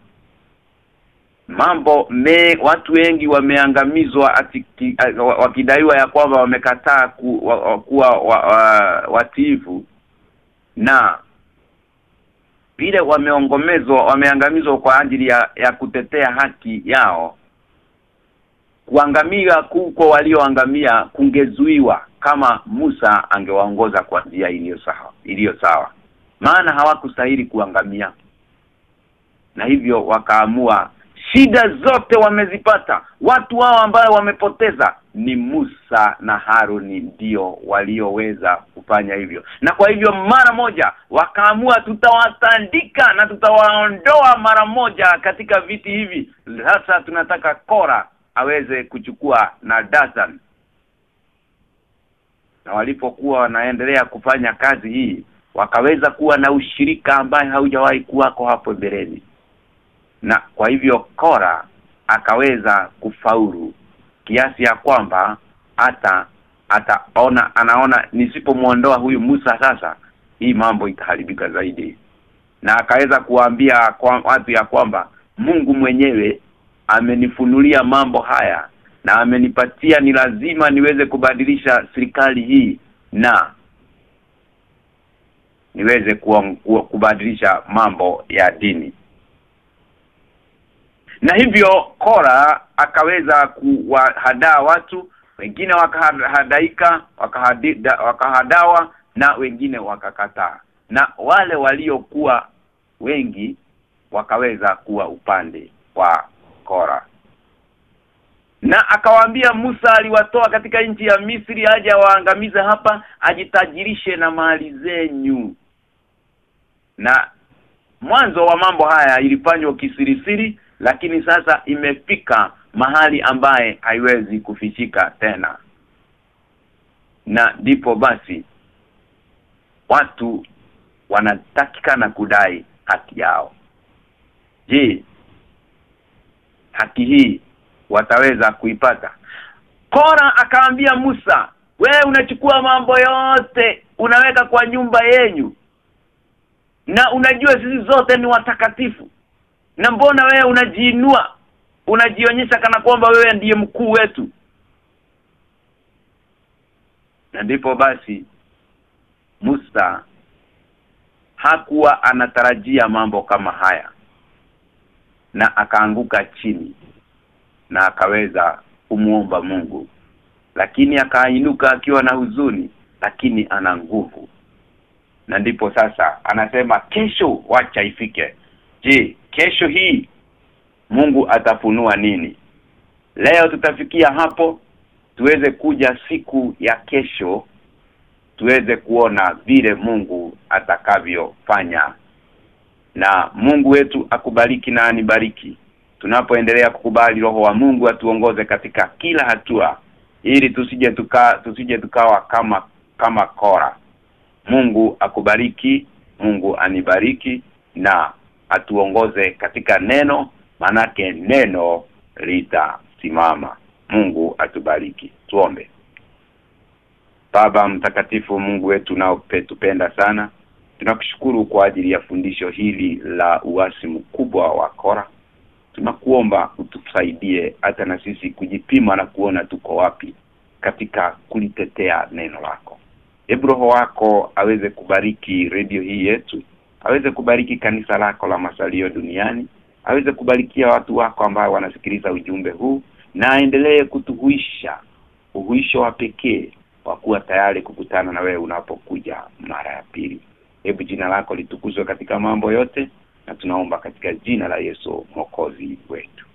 mambo me watu wengi wameangamizwa wakidaiwa ya kwamba wamekataa ku, wa, kuwa wa, wa, watiifu. Na vile wameongomezwa wameangamizwa kwa ajili ya, ya kutetea haki yao. Kuangamia kuko walioangamia kungezuiwa kama Musa angewaongoza kwa njia iliyo sawa iliyo sawa. Maana hawakustahili kuangamia. Na hivyo wakaamua shida zote wamezipata. Watu hao ambao wamepoteza ni Musa na Haruni ndio walioweza kufanya hivyo. Na kwa hivyo mara moja wakaamua tutawatandika na tutawaondoa mara moja katika viti hivi. Sasa tunataka Kora aweze kuchukua na Dathan na walipokuwa wanaendelea kufanya kazi hii wakaweza kuwa na ushirika ambaye haujawahi kuwako hapo mbeleni na kwa hivyo Kora akaweza kufaulu kiasi ya kwamba hata ataona anaona nisipomuondoa huyu Musa sasa hii mambo itaharibika zaidi. Na akaweza kuwaambia kwa watu ya kwamba Mungu mwenyewe amenifunulia mambo haya na amenipatia ni lazima niweze kubadilisha serikali hii na niweze kubadilisha mambo ya dini na hivyo Kora akaweza kuwahadaa watu wengine wakahadaika wakahadida, wakahadawa na wengine wakakataa. Na wale waliokuwa wengi wakaweza kuwa upande wa Kora. Na akawaambia Musa aliwatoa katika nchi ya Misri aje waangamize hapa ajitajirishe na mali zenyu. Na mwanzo wa mambo haya ilifanywa kisirisiri lakini sasa imefika mahali ambaye haiwezi kufichika tena. Na ndipo basi watu wanatakikana kudai haki yao. Je haki hii wataweza kuipata? Kora akaambia Musa we unachukua mambo yote unaweka kwa nyumba yenyu. Na unajua sisi zote ni watakatifu na mbona wewe unajiinua? Unajionyesha kana kwamba wewe ndiye mkuu wetu. Na ndipo basi Musa hakuwa anatarajia mambo kama haya. Na akaanguka chini na akaweza kumuomba Mungu. Lakini akainuka akiwa na huzuni lakini ana nguvu. Na ndipo sasa anasema kesho wacha ifike. Je kesho hii Mungu atafunua nini? Leo tutafikia hapo tuweze kuja siku ya kesho tuweze kuona vile Mungu atakavyofanya. Na Mungu wetu akubariki na anibariki. Tunapoendelea kukubali roho wa Mungu atuongoze katika kila hatua ili tusije tuka tusije tukawa kama kama Kora. Mungu akubariki Mungu anibariki na atuongoze katika neno manake neno litasimama. Mungu atubariki. Tuombe. Baba mtakatifu Mungu wetu nao tupenda sana. Tunakushukuru kwa ajili ya fundisho hili la uasi mkubwa wa Kora. Tunakuomba utusaidie hata na sisi kujipima na kuona tuko wapi katika kulitetea neno lako. Hebu roho wako aweze kubariki redio hii yetu aweze kubariki kanisa lako la masalio duniani. Aweze kubarikia watu wako ambao wanasikiliza ujumbe huu. Na aendelee kutuhuisha uhuisho wa pekee wa kuwa tayari kukutana na wewe unapokuja mara ya pili. Hebu jina lako litukuzwe katika mambo yote na tunaomba katika jina la Yesu mwokozi wetu